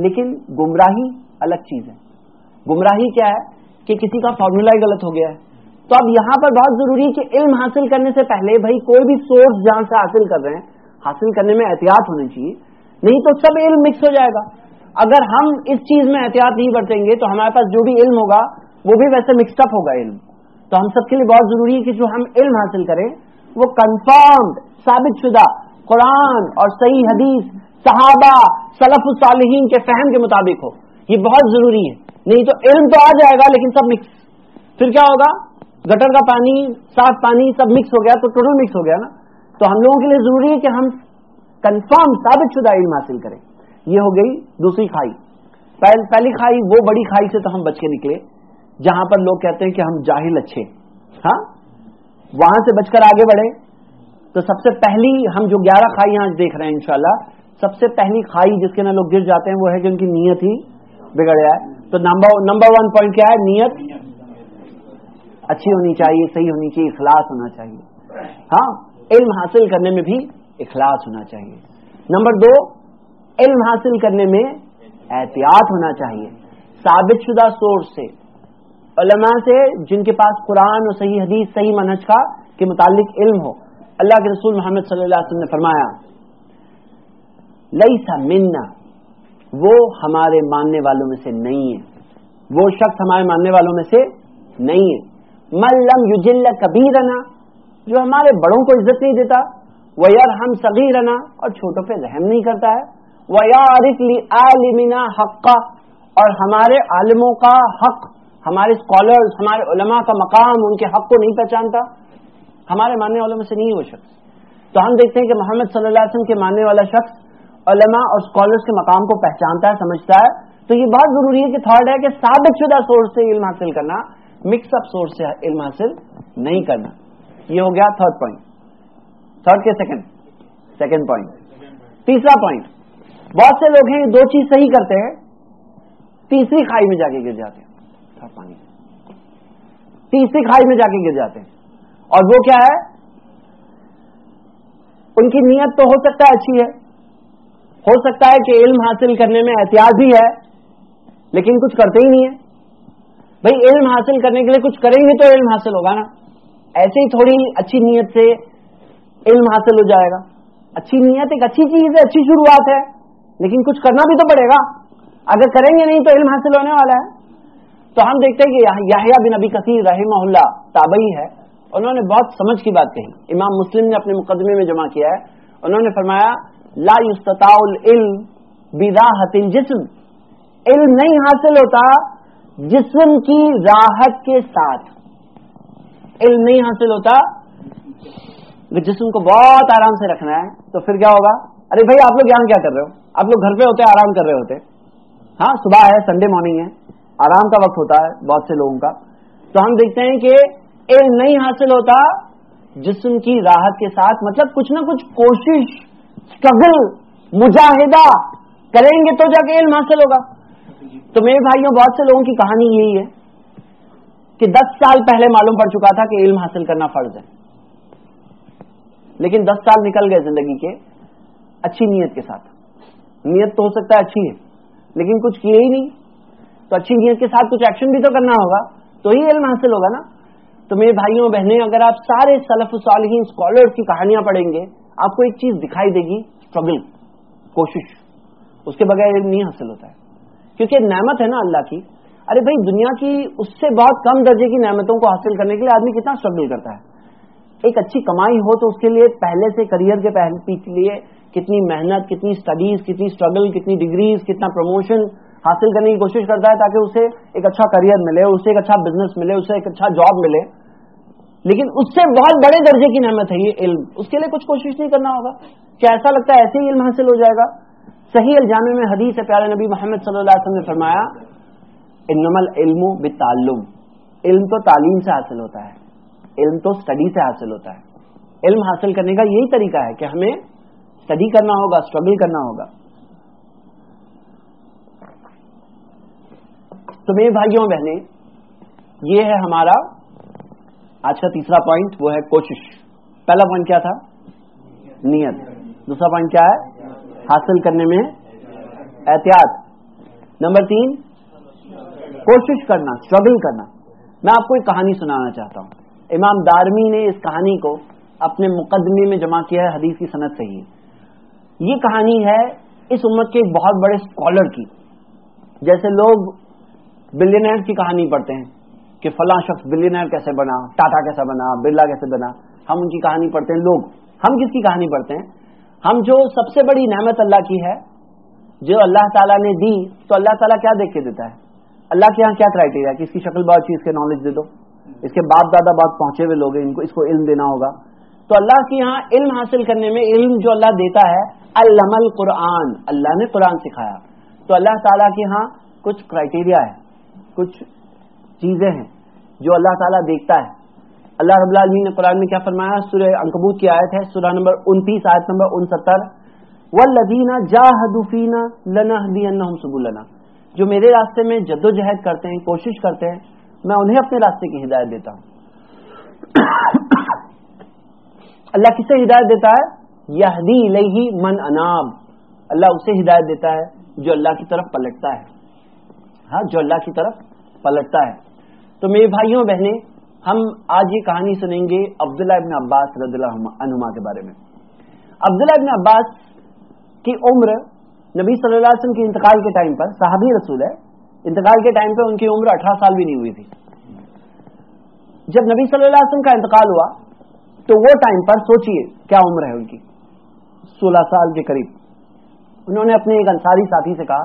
لیکن گمراہی الگ چیز ہے۔ گمراہی کیا ہے؟ کہ کسی کا فارمولا ہی غلط ہو گیا ہے۔ تو اب یہاں پر بہت ضروری ہے کہ علم حاصل کرنے سے پہلے بھائی کوئی بھی سورس جہاں سے حاصل کر رہے ہیں، حاصل کرنے میں احتیاط ہونی چاہیے۔ نہیں تو سب علم مکس ہو جائے گا۔ اگر ہم اس چیز میں احتیاط نہیں برتیں گے تو ہمارے پاس جو بھی علم ہوگا، وہ بھی ویسے مکس اپ ہوگا علم۔ تو ہم سب کے لیے بہت ضروری ہے کہ جو ہم علم حاصل کریں، وہ کنفرمڈ ثابت شدہ قرآن اور صحیح حدیث، صحابہ، سلف الصالحین کے فہم کے مطابق ہو۔ یہ بہت ضروری ہے۔ نہیں تو علم تو آ جائے گا لیکن سب مکس پھر کیا ہوگا؟ گٹر کا پانی، صاف پانی سب مکس ہو گیا تو ٹوٹل مکس ہو گیا نا۔ تو ہم لوگوں کے لیے ضروری ہے کہ ہم کنفرم ثابت شدہ علم حاصل کریں۔ یہ ہو گئی دوسری کھائی۔ پہلی کھائی، وہ بڑی کھائی سے تو ہم بچ کے نکلے۔ جہاں پر لوگ کہتے ہیں کہ ہم جاہل اچھے۔ ہاں؟ وہاں سے بچ کر آگے بڑھے۔ تو سب سے پہلی ہم جو گیارہ کھائی یہاں دیکھ رہے ہیں انشاءاللہ، سب سے پہلی کھائی جس کے نا لوگ گر جاتے ہیں وہ ہے کہ ان کی نیت ہی بگڑ جائے تو نمبر ون پوائنٹ کیا ہے؟ نیت۔ اچھی ہونی چاہیے، صحیح ہونی چاہیے، اخلاص ہونا چاہیے۔ ہاں علم حاصل کرنے میں بھی اخلاص ہونا چاہیے۔ نمبر دو، علم حاصل کرنے میں احتیاط ہونا چاہیے۔ ثابت شدہ سورس سے۔ علماء سے جن کے پاس قرآن اور صحیح حدیث، صحیح منہج کا کے متعلق علم ہو۔ اللہ کے رسول محمد صلی اللہ علیہ وسلم نے فرمایا لئی سا منا وہ ہمارے ماننے والوں میں سے نہیں ہے۔ وہ شخص ہمارے ماننے والوں میں سے نہیں ہے۔ ملم یوجل کبھی رنا جو ہمارے بڑوں کو عزت نہیں دیتا وہ یار ہم سبھی رنا اور چھوٹوں پہ رحم نہیں کرتا ہے۔ وہ عالمنا حق اور ہمارے عالموں کا حق، ہمارے اسکالرس ہمارے علماء کا مقام ان کے حق کو نہیں پہچانتا۔ ہمارے ماننے والوں میں سے نہیں وہ شخص۔ تو ہم دیکھتے ہیں کہ محمد صلی اللہ علیہ وسلم کے ماننے والا شخص علماء اور اسکالرس کے مقام کو پہچانتا ہے، سمجھتا ہے۔ تو یہ بہت ضروری ہے کہ تھرڈ ہے کہ ثابت شدہ سورس سے علم حاصل کرنا مکس اپ سورس سے علم حاصل نہیں کرنا۔ یہ ہو گیا تھرڈ پوائنٹ تھرڈ کے سیکنڈ سیکنڈ پوائنٹ تیسرا پوائنٹ بہت سے لوگ ہیں، یہ دو چیز صحیح کرتے ہیں، تیسری کھائی میں جا کے گر جاتے ہیں۔ پانی تیسری کھائی میں جا کے گر جاتے ہیں۔ اور وہ کیا ہے؟ ان کی نیت تو ہو سکتا ہے اچھی ہے۔ ہو سکتا ہے کہ علم حاصل کرنے میں احتیاط بھی ہے، لیکن کچھ کرتے ہی نہیں ہے۔ بھائی، علم حاصل کرنے کے لیے کچھ کریں گے تو علم حاصل ہوگا نا۔ ایسے ہی تھوڑی اچھی نیت سے علم حاصل ہو جائے گا۔ اچھی نیت ایک اچھی چیز ہے، اچھی شروعات ہے، لیکن کچھ کرنا بھی تو پڑے گا۔ اگر کریں گے نہیں تو علم حاصل ہونے والا ہے۔ تو ہم دیکھتے ہیں کہ یاہیا بن ابی کثیر رحمہ اللہ تابعی ہے۔ انہوں نے بہت سمجھ کی بات کہی۔ امام مسلم نے اپنے مقدمے میں جمع کیا ہے۔ انہوں نے فرمایا لا يستطاع العلم بداحت جسم علم نہیں حاصل ہوتا جسم کی راحت کے ساتھ۔ علم نہیں حاصل ہوتا جسم کو بہت آرام سے رکھنا ہے، تو پھر کیا ہوگا؟ ارے بھائی، آپ لوگ یہاں کیا کر رہے ہو؟ آپ لوگ گھر پہ ہوتے، آرام کر رہے ہوتے۔ ہاں صبح ہے سنڈے مارننگ ہے، آرام کا وقت ہوتا ہے بہت سے لوگوں کا۔ تو ہم دیکھتے ہیں کہ علم نہیں حاصل ہوتا جسم کی راحت کے ساتھ مطلب کچھ نہ کچھ کوشش اسٹرگل مجاہدہ کریں گے تو جا کے علم حاصل ہوگا۔ تو میرے بھائیوں، بہت سے لوگوں کی کہانی یہی ہے کہ دس سال پہلے معلوم پڑ چکا تھا کہ علم حاصل کرنا فرض ہے۔ لیکن دس سال نکل گئے زندگی کے اچھی نیت کے ساتھ۔ نیت تو ہو سکتا ہے اچھی ہے، لیکن کچھ کیے ہی نہیں۔ تو اچھی نیت کے ساتھ کچھ ایکشن بھی تو کرنا ہوگا، تو ہی علم حاصل ہوگا نا۔ تو میرے بھائیوں بہنیں، اگر آپ سارے سلف صالحین اسکالر کی کہانیاں پڑھیں گے، آپ کو ایک چیز دکھائی دے گی اسٹرگل کوشش۔ اس کے بغیر نہیں حاصل ہوتا ہے۔ کیونکہ نعمت ہے نا اللہ کی۔ ارے بھائی، دنیا کی اس سے بہت کم درجے کی نعمتوں کو حاصل کرنے کے لیے آدمی کتنا اسٹرگل کرتا ہے۔ ایک اچھی کمائی ہو تو اس کے لیے پہلے سے کریئر کے لیے کتنی محنت، کتنی اسٹڈیز کتنی اسٹرگل کتنی ڈگریز کتنا پروموشن حاصل کرنے کی کوشش کرتا ہے تاکہ اسے ایک اچھا کریئر ملے، اسے ایک اچھا بزنس ملے، اسے ایک اچھا جاب ملے۔ لیکن اس سے بہت بڑے درجے کی نعمت ہے یہ علم۔ اس کے لیے کچھ کوشش نہیں کرنا ہوگا۔ کیا ایسا لگتا ہے ایسے ہی علم حاصل ہو جائے گا؟ صحیح الجامع میں حدیث پیارے نبی محمد صلی اللہ علیہ وسلم نے فرمایا انمل علم بتعلم علم تو تعلیم سے حاصل ہوتا ہے، علم تو اسٹڈی سے حاصل ہوتا ہے۔ علم حاصل کرنے کا یہی طریقہ ہے کہ ہمیں اسٹڈی کرنا ہوگا اسٹرگل کرنا ہوگا۔ تو میرے بھائیوں بہنیں، یہ ہے ہمارا آج کا تیسرا پوائنٹ وہ ہے کوشش۔ پہلا پوائنٹ کیا تھا؟ نیت۔ دوسرا پوائنٹ کیا ہے؟ حاصل کرنے میں احتیاط۔ نمبر تین، کوشش کرنا اسٹرگل کرنا۔ میں آپ کو ایک کہانی سنانا چاہتا ہوں۔ امام دارمی نے اس کہانی کو اپنے مقدمے میں جمع کیا ہے، حدیث کی صنعت سے ہی۔ یہ کہانی ہے اس امت کے ایک بہت بڑے اسکالر کی، جیسے لوگ بلینئر کی کہانی پڑھتے ہیں کہ فلاں شخص بلینئر کیسے بنا، ٹاٹا کیسے بنا، برلا کیسے بنا، ہم ان کی کہانی پڑھتے ہیں، لوگ۔ ہم کس کی کہانی پڑھتے ہیں؟ ہم جو سب سے بڑی نعمت اللہ کی ہے، جو اللہ تعالیٰ نے دی، تو اللہ تعالیٰ کیا دیکھ کے دیتا ہے؟ اللہ کے یہاں کیا کرائٹیریا کہ اس کی شکل بہت چیز کے نالج دے دو۔ اس کے باپ دادا بہت پہنچے ہوئے لوگ ہیں، ان کو اس کو علم دینا ہوگا۔ تو اللہ کے یہاں علم حاصل کرنے میں علم جو اللہ دیتا ہے الم قرآن اللہ نے قرآن سکھایا۔ تو اللہ تعالیٰ کے یہاں کچھ کرائٹیریا ہے۔ کچھ چیزیں ہیں جو اللہ تعالیٰ دیکھتا ہے۔ اللہ رب العالمین نے قرآن میں کیا فرمایا؟ سورہ انکبوت کی آیت ہے، سورہ نمبر انتیس، آیت نمبر انستر۔ و لدینہ جا حدوفینہ لنا جو میرے راستے میں جد و جہد کرتے ہیں، کوشش کرتے ہیں، میں انہیں اپنے راستے کی ہدایت دیتا ہوں۔ اللہ کسے ہدایت دیتا ہے؟ یہدی لئی من اناب۔ اللہ اسے ہدایت دیتا ہے جو اللہ کی طرف پلٹتا ہے۔ ہاں جو اللہ کی طرف پلٹتا ہے۔ تو میرے بھائیوں، بہنیں، ہم آج یہ کہانی سنیں گے عبداللہ ابن عباس رضی اللہ عنما کے بارے میں۔ عبداللہ ابن عباس کی عمر نبی صلی اللہ علیہ وسلم کے انتقال کے ٹائم پر، صحابی رسول ہے، انتقال کے ٹائم پہ ان کی عمر اٹھارہ سال بھی نہیں ہوئی تھی۔ جب نبی صلی اللہ علیہ وسلم کا انتقال ہوا، تو وہ ٹائم پر سوچئے کیا عمر ہے ان کی۔ سولہ سال کے قریب۔ انہوں نے اپنے ایک انصاری ساتھی سے کہا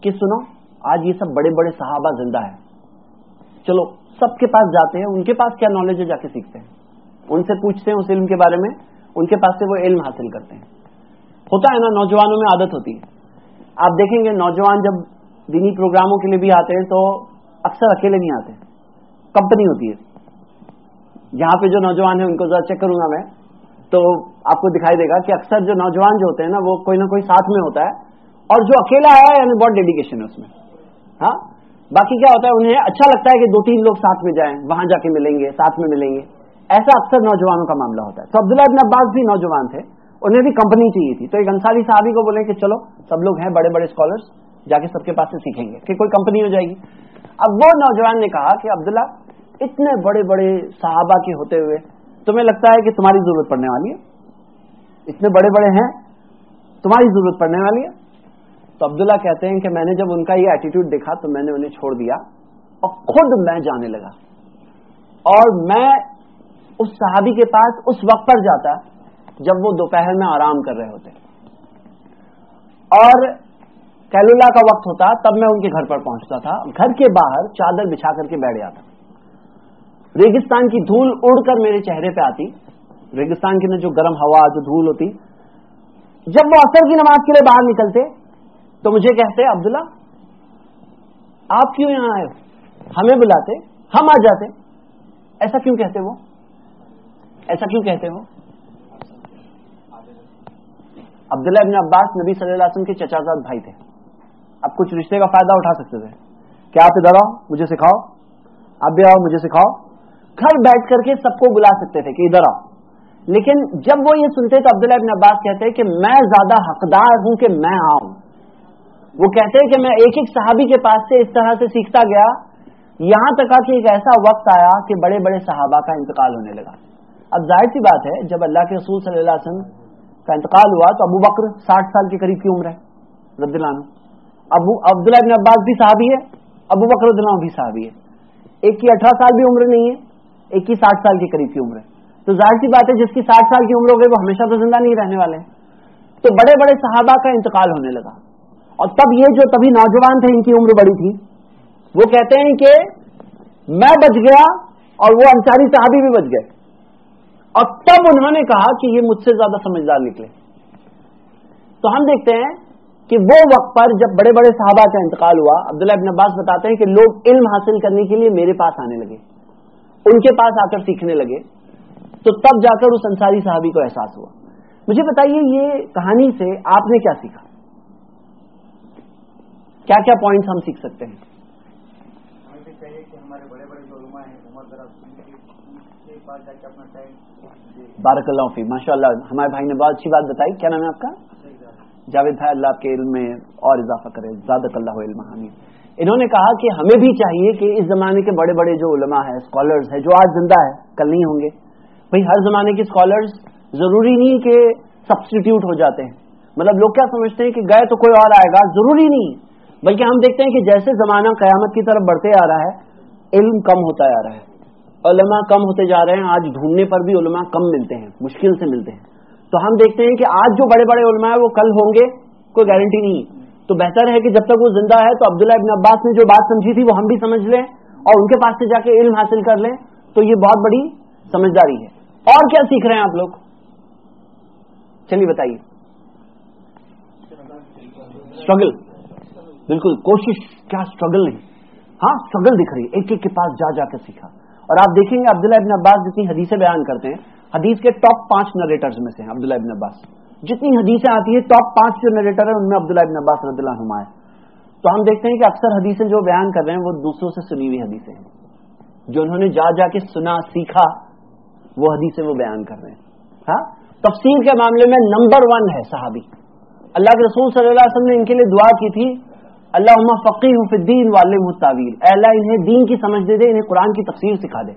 کہ سنو آج یہ سب بڑے بڑے صحابہ زندہ ہیں۔ چلو، سب کے پاس جاتے ہیں، ان کے پاس کیا نالج ہے جا کے سیکھتے ہیں؟ ان سے پوچھتے ہیں اس علم کے بارے میں، ان کے پاس سے وہ علم حاصل کرتے ہیں۔ ہوتا ہے نا، نوجوانوں میں عادت ہوتی ہے۔ آپ دیکھیں گے، نوجوان جب دینی پروگراموں کے لیے بھی آتے ہیں تو اکثر اکیلے نہیں آتے۔ کمپنی ہوتی ہے۔ یہاں پہ جو نوجوان ہیں، ان کو ذرا چیک کروں گا میں۔ تو آپ کو دکھائی دے گا کہ اکثر جو نوجوان جو ہوتے ہیں نا، وہ کوئی نہ کوئی ساتھ میں ہوتا ہے۔ اور جو اکیلا ہے یعنی بہت ڈیڈیکیشن ہے اس میں۔ ہاں؟ باقی کیا ہوتا ہے؟ انہیں اچھا لگتا ہے کہ دو تین لوگ ساتھ میں جائیں، وہاں جا کے ملیں گے، ساتھ میں ملیں گے۔ ایسا اکثر نوجوانوں کا معاملہ ہوتا ہے۔ تو عبداللہ ابن عباس بھی نوجوان تھے، انہیں بھی کمپنی چاہیے تھی۔ تو ایک انصاری صحابی کو بولیں کہ چلو، سب لوگ ہیں، بڑے بڑے اسکالرس جا کے سب کے پاس سے سیکھیں گے، کہ کوئی کمپنی ہو جائے گی۔ اب وہ نوجوان نے کہا کہ عبداللہ، اتنے بڑے بڑے صحابہ کے ہوتے ہوئے تمہیں لگتا ہے کہ تمہاری ضرورت پڑنے والی ہے؟ اتنے بڑے بڑے ہیں، تمہاری ضرورت پڑنے والی ہے؟ تو عبداللہ کہتے ہیں کہ میں نے جب ان کا یہ ایٹیٹیوڈ دیکھا تو میں نے انہیں چھوڑ دیا اور خود میں جانے لگا اور میں اس صحابی کے پاس اس وقت پر جاتا جب وہ دوپہر میں آرام کر رہے ہوتے اور کیلولا کا وقت ہوتا تب میں ان کے گھر پر پہنچتا تھا گھر کے باہر چادر بچھا کر کے بیٹھ جاتا ریگستان کی دھول اڑ کر میرے چہرے پہ آتی ریگستان کی جو گرم ہوا جو دھول ہوتی جب وہ اثر کی نماز کے لیے باہر نکلتے تو مجھے کہتے عبداللہ، آپ کیوں یہاں آئے ہمیں بلاتے، ہم آ جاتے۔ ایسا کیوں کہتے وہ؟ ایسا کیوں کہتے وہ؟ عبداللہ ابن عباس نبی صلی اللہ علیہ وسلم کے چچا زاد بھائی تھے۔ اب کچھ رشتے کا فائدہ اٹھا سکتے تھے۔ کیا آپ ادھر آؤ، مجھے سکھاؤ۔ آپ بھی آؤ، مجھے سکھاؤ۔ گھر بیٹھ کر کے سب کو بلا سکتے تھے کہ ادھر آؤ۔ لیکن جب وہ یہ سنتے تو عبداللہ ابن عباس کہتے کہ میں زیادہ حقدار ہوں کہ میں آؤں۔ وہ کہتے ہیں کہ میں ایک ایک صحابی کے پاس سے اس طرح سے سیکھتا گیا، یہاں تک کہ ایک ایسا وقت آیا کہ بڑے بڑے صحابہ کا انتقال ہونے لگا۔ اب ظاہر سی بات ہے، جب اللہ کے رسول صلی اللہ علیہ وسلم کا انتقال ہوا تو ابو بکر ساٹھ سال کے قریب کی عمر ہے رد اللہ ابو عبداللہ ابن عباس بھی صحابی ہے، ابو بکر رد اللہ بھی صحابی ہے۔ ایک کی اٹھارہ سال بھی عمر نہیں ہے، ایک کی ساٹھ سال کے قریب کی عمر ہے۔ تو ظاہر سی بات ہے، جس کی ساٹھ سال کی عمر ہو گئی وہ ہمیشہ تو زندہ نہیں رہنے والے ہیں۔ تو بڑے بڑے صحابہ کا انتقال ہونے لگا۔ اور تب یہ جو تبھی نوجوان تھے، ان کی عمر بڑی تھی۔ وہ کہتے ہیں کہ میں بچ گیا اور وہ انصاری صحابی بھی بچ گئے۔ اور تب انہوں نے کہا کہ یہ مجھ سے زیادہ سمجھدار نکلے۔ تو ہم دیکھتے ہیں کہ وہ وقت پر جب بڑے بڑے صحابہ کا انتقال ہوا، عبداللہ ابن عباس بتاتے ہیں کہ لوگ علم حاصل کرنے کے لیے میرے پاس آنے لگے۔ ان کے پاس آ کر سیکھنے لگے۔ تو تب جا کر اس انصاری صحابی کو احساس ہوا۔ مجھے بتائیے یہ کہانی سے آپ نے کیا سیکھا؟ کیا کیا پوائنٹس ہم سیکھ سکتے ہیں؟ بارک اللہ فی ماشاء اللہ ہمارے بھائی نے بہت اچھی بات بتائی۔ کیا نام ہے آپ کا؟ جاوید بھائی اللہ آپ کے علم میں اور اضافہ کرے۔ زیادہ اللہ علم انہوں نے کہا کہ ہمیں بھی چاہیے کہ اس زمانے کے بڑے بڑے جو علماء ہیں اسکالرز ہیں جو آج زندہ ہے کل نہیں ہوں گے۔ بھائی ہر زمانے کے اسکالرز ضروری نہیں کہ سبسٹیٹیوٹ ہو جاتے ہیں۔ مطلب لوگ کیا سمجھتے ہیں کہ گئے تو کوئی اور آئے گا؟ ضروری نہیں۔ بلکہ ہم دیکھتے ہیں کہ جیسے زمانہ قیامت کی طرف بڑھتے آ رہا ہے، علم کم ہوتا آ رہا ہے۔ علماء کم ہوتے جا رہے ہیں، آج ڈھونڈنے پر بھی علماء کم ملتے ہیں، مشکل سے ملتے ہیں۔ تو ہم دیکھتے ہیں کہ آج جو بڑے بڑے علماء ہیں، وہ کل ہوں گے، کوئی گارنٹی نہیں تو بہتر ہے کہ جب تک وہ زندہ ہے، تو عبداللہ ابن عباس نے جو بات سمجھی تھی، وہ ہم بھی سمجھ لیں اور ان کے پاس سے جا کے علم حاصل کر لیں۔ تو یہ بہت بڑی سمجھداری ہے۔ اور کیا سیکھ رہے ہیں آپ لوگ؟ چلیے بتائیے۔ اسٹرگل بالکل کوشش، کیا اسٹرگل نہیں؟ ہاں اسٹرگل دکھ رہی ہے۔ ایک ایک کے پاس جا جا کے سیکھا۔ اور آپ دیکھیں گے عبداللہ ابن عباس جتنی حدیثیں بیان کرتے ہیں، حدیث کے ٹاپ پانچ نریٹرز میں سے ہیں عبداللہ ابن عباس۔ جتنی حدیثیں آتی ہیں ٹاپ پانچ جو نریٹر ہیں، ان میں عبداللہ ابن عباس رضی اللہ عنہ ہے تو ہم دیکھتے ہیں کہ اکثر حدیثیں جو بیان کر رہے ہیں، وہ دوسروں سے سنی ہوئی حدیثیں ہیں۔ جو انہوں نے جا جا کے سنا، سیکھا، وہ حدیثیں وہ بیان کر رہے ہیں۔ ہاں؟ تفسیر کے معاملے میں نمبر ون ہے صحابی۔ اللہ کے رسول صلی اللہ علیہ وسلم نے ان کے لیے دعا کی تھی اللہ فقی الدین والم تعویل اللہ، انہیں دین کی سمجھ دے دے، انہیں قرآن کی تفسیر سکھا دے۔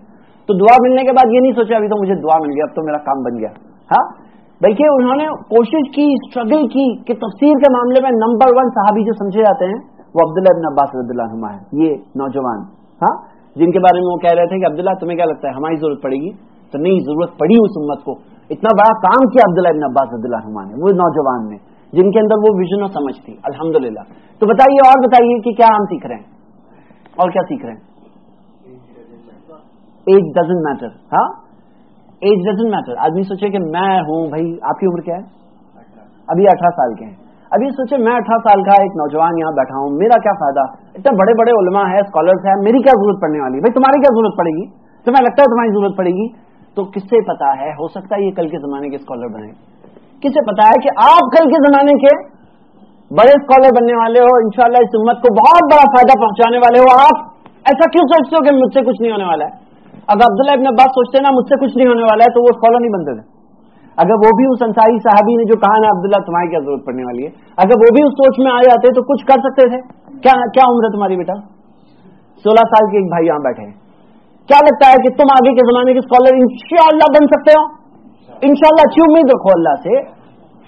تو دعا ملنے کے بعد یہ نہیں سوچا ابھی تو مجھے دعا مل گیا اب تو میرا کام بن گیا۔ ہاں؟ بلکہ انہوں نے کوشش کی اسٹرگل کی کہ تفسیر کے معاملے میں نمبر ون صحابی جو سمجھے جاتے ہیں، وہ عبداللہ ابن عباس رضی اللہ عنہ ہے یہ نوجوان۔ ہاں؟ جن کے بارے میں وہ کہہ رہے تھے کہ عبداللہ، تمہیں کیا لگتا ہے؟ ہماری ضرورت پڑے گی۔ تو نہیں، ضرورت پڑی اس امت کو۔ اتنا بڑا کام کیا عبداللہ ابن عباس رضی اللہ عنہ نے، وہ نوجوان نے۔ جن کے اندر وہ ویژن و سمجھ تھی الحمد تو بتائیے اور بتائیے کہ کیا ہم سیکھ رہے ہیں؟ اور کیا سیکھ رہے ہیں؟ ایج ڈزنٹ میٹر ہاں؟ ایج ڈزنٹ میٹر آدمی سوچے کہ میں ہوں، بھائی، آپ کی عمر کیا ہے؟ ابھی اٹھارہ سال کے ہیں۔ ابھی سوچے میں اٹھارہ سال کا ایک نوجوان یہاں بیٹھا ہوں، میرا کیا فائدہ؟ اتنے بڑے بڑے علماء ہیں اسکالرس ہیں، میری کیا ضرورت پڑنے والی؟ بھائی، تمہاری کیا ضرورت پڑے گی؟ تمہیں لگتا ہے تمہاری ضرورت پڑے گی۔ تو کس سے پتا ہے؟ ہو سکتا ہے یہ کل کے زمانے کے اسکالر بنے۔ کسے پتا ہے کہ آپ کل کے زمانے کے بڑے اسکالر بننے والے ہو، انشاءاللہ اس امت کو بہت بڑا فائدہ پہنچانے والے ہو۔ آپ ایسا کیوں سوچتے ہو کہ مجھ سے کچھ نہیں ہونے والا ہے؟ اگر عبداللہ ابن عباس سوچتے نا، مجھ سے کچھ نہیں ہونے والا ہے، تو وہ اسکالر نہیں بنتے تھے۔ اگر وہ بھی اس انصاری صاحبی نے جو کہا نا، عبداللہ تمہاری کیا ضرورت پڑنے والی ہے؟ اگر وہ بھی اس سوچ میں آ جاتے تو کچھ کر سکتے تھے۔ کیا کیا عمر ہے تمہاری بیٹا؟ سولہ سال کے ایک بھائی یہاں بیٹھے ہیں۔ کیا لگتا ہے کہ تم آگے کے زمانے کے اسکالر انشاءاللہ بن سکتے ہو؟ انشاءاللہ اچھی امید رکھو اللہ سے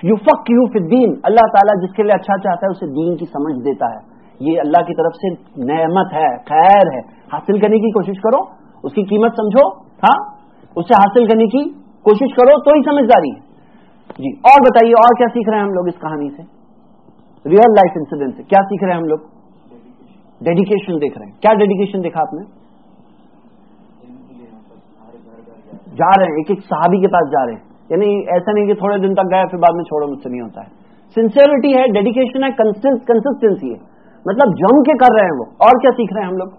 یو فک یو دین اللہ تعالیٰ جس کے لیے اچھا چاہتا ہے اسے دین کی سمجھ دیتا ہے۔ یہ اللہ کی طرف سے نعمت ہے، خیر ہے۔ حاصل کرنے کی کوشش کرو، اس کی قیمت سمجھو۔ ہاں؟ اسے حاصل کرنے کی کوشش کرو، تو ہی سمجھداری ہے۔ جی اور بتائیے، اور کیا سیکھ رہے ہیں ہم لوگ اس کہانی سے؟ ریئل لائف انسیڈنٹ سے۔ کیا سیکھ رہے ہیں ہم لوگ؟ ڈیڈیکیشن دیکھ رہے ہیں۔ کیا ڈیڈیکیشن دیکھا آپ نے؟ جا رہے ہیں، ایک ایک صحابی کے پاس جا رہے ہیں۔ یعنی ایسا نہیں کہ تھوڑے دن تک گئے، پھر بعد میں چھوڑو، مجھ سے نہیں ہوتا ہے۔ سنسیئرٹی ہے ڈیڈیکیشن ہے کنسسٹینسی ہے۔ مطلب جم کے کر رہے ہیں وہ۔ اور کیا سیکھ رہے ہیں ہم لوگ؟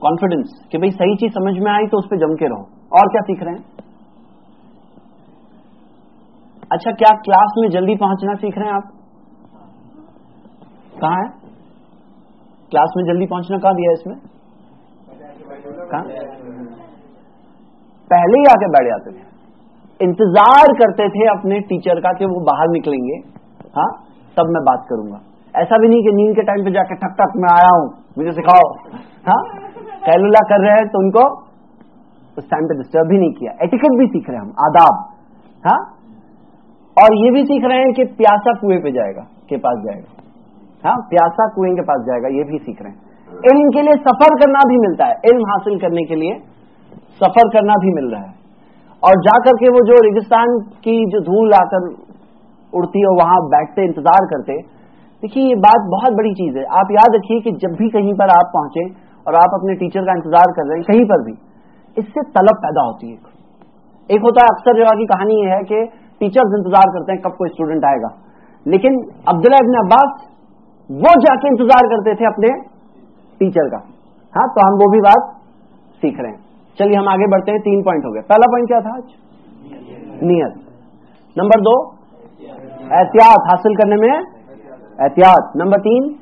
کانفیڈینس کہ بھئی صحیح چیز سمجھ میں آئی تو اس پہ جم کے رہو۔ اور کیا سیکھ رہے ہیں؟ اچھا کیا کلاس میں جلدی پہنچنا سیکھ رہے ہیں آپ؟ کہاں ہے؟ کلاس میں جلدی پہنچنا کہاں دیا اس میں؟ کہاں؟ پہلے ہی آ کے بیٹھ جاتے تھے۔ انتظار کرتے تھے اپنے ٹیچر کا کہ وہ باہر نکلیں گے۔ ہاں تب میں بات کروں گا۔ ایسا بھی نہیں کہ نیند کے ٹائم پہ جا کے ٹھک ٹھک میں آیا ہوں، مجھے سکھاؤ۔ ہاں کیلولا کر رہے ہیں تو ان کو اس ٹائم پہ ڈسٹرب بھی نہیں کیا۔ ایٹیکٹ بھی سیکھ رہے ہیں ہم، آداب۔ ہاں اور یہ بھی سیکھ رہے ہیں کہ پیاسا کنویں پہ جائے گا، کے پاس جائے گا۔ ہاں پیاسا کنویں کے پاس جائے گا، یہ بھی سیکھ رہے ہیں۔ علم کے لیے سفر کرنا بھی ملتا ہے، علم حاصل کرنے کے لیے سفر کرنا بھی مل رہا ہے۔ اور جا کر کے وہ جو ریگستان کی جو دھول آ کر اڑتی ہے وہاں بیٹھتے، انتظار کرتے، دیکھیے یہ بات بہت بڑی چیز ہے۔ آپ یاد رکھیے کہ جب بھی کہیں پر آپ پہنچے اور آپ اپنے ٹیچر کا انتظار کر رہے ہیں، کہیں پر بھی، اس سے طلب پیدا ہوتی ہے۔ ایک ہوتا ہے، اکثر جگہ کی کہانی یہ ہے کہ ٹیچرز انتظار کرتے ہیں کب کوئی اسٹوڈنٹ آئے گا۔ لیکن عبداللہ ابن عباس وہ جا کے انتظار کرتے تھے اپنے ٹیچر کا۔ ہاں تو ہم وہ بھی بات سیکھ رہے ہیں۔ چلیے ہم آگے بڑھتے ہیں، تین پوائنٹ ہو گئے پہلا پوائنٹ کیا تھا آج؟ نیت۔ نمبر دو، احتیاط حاصل کرنے میں احتیاط۔ نمبر تین،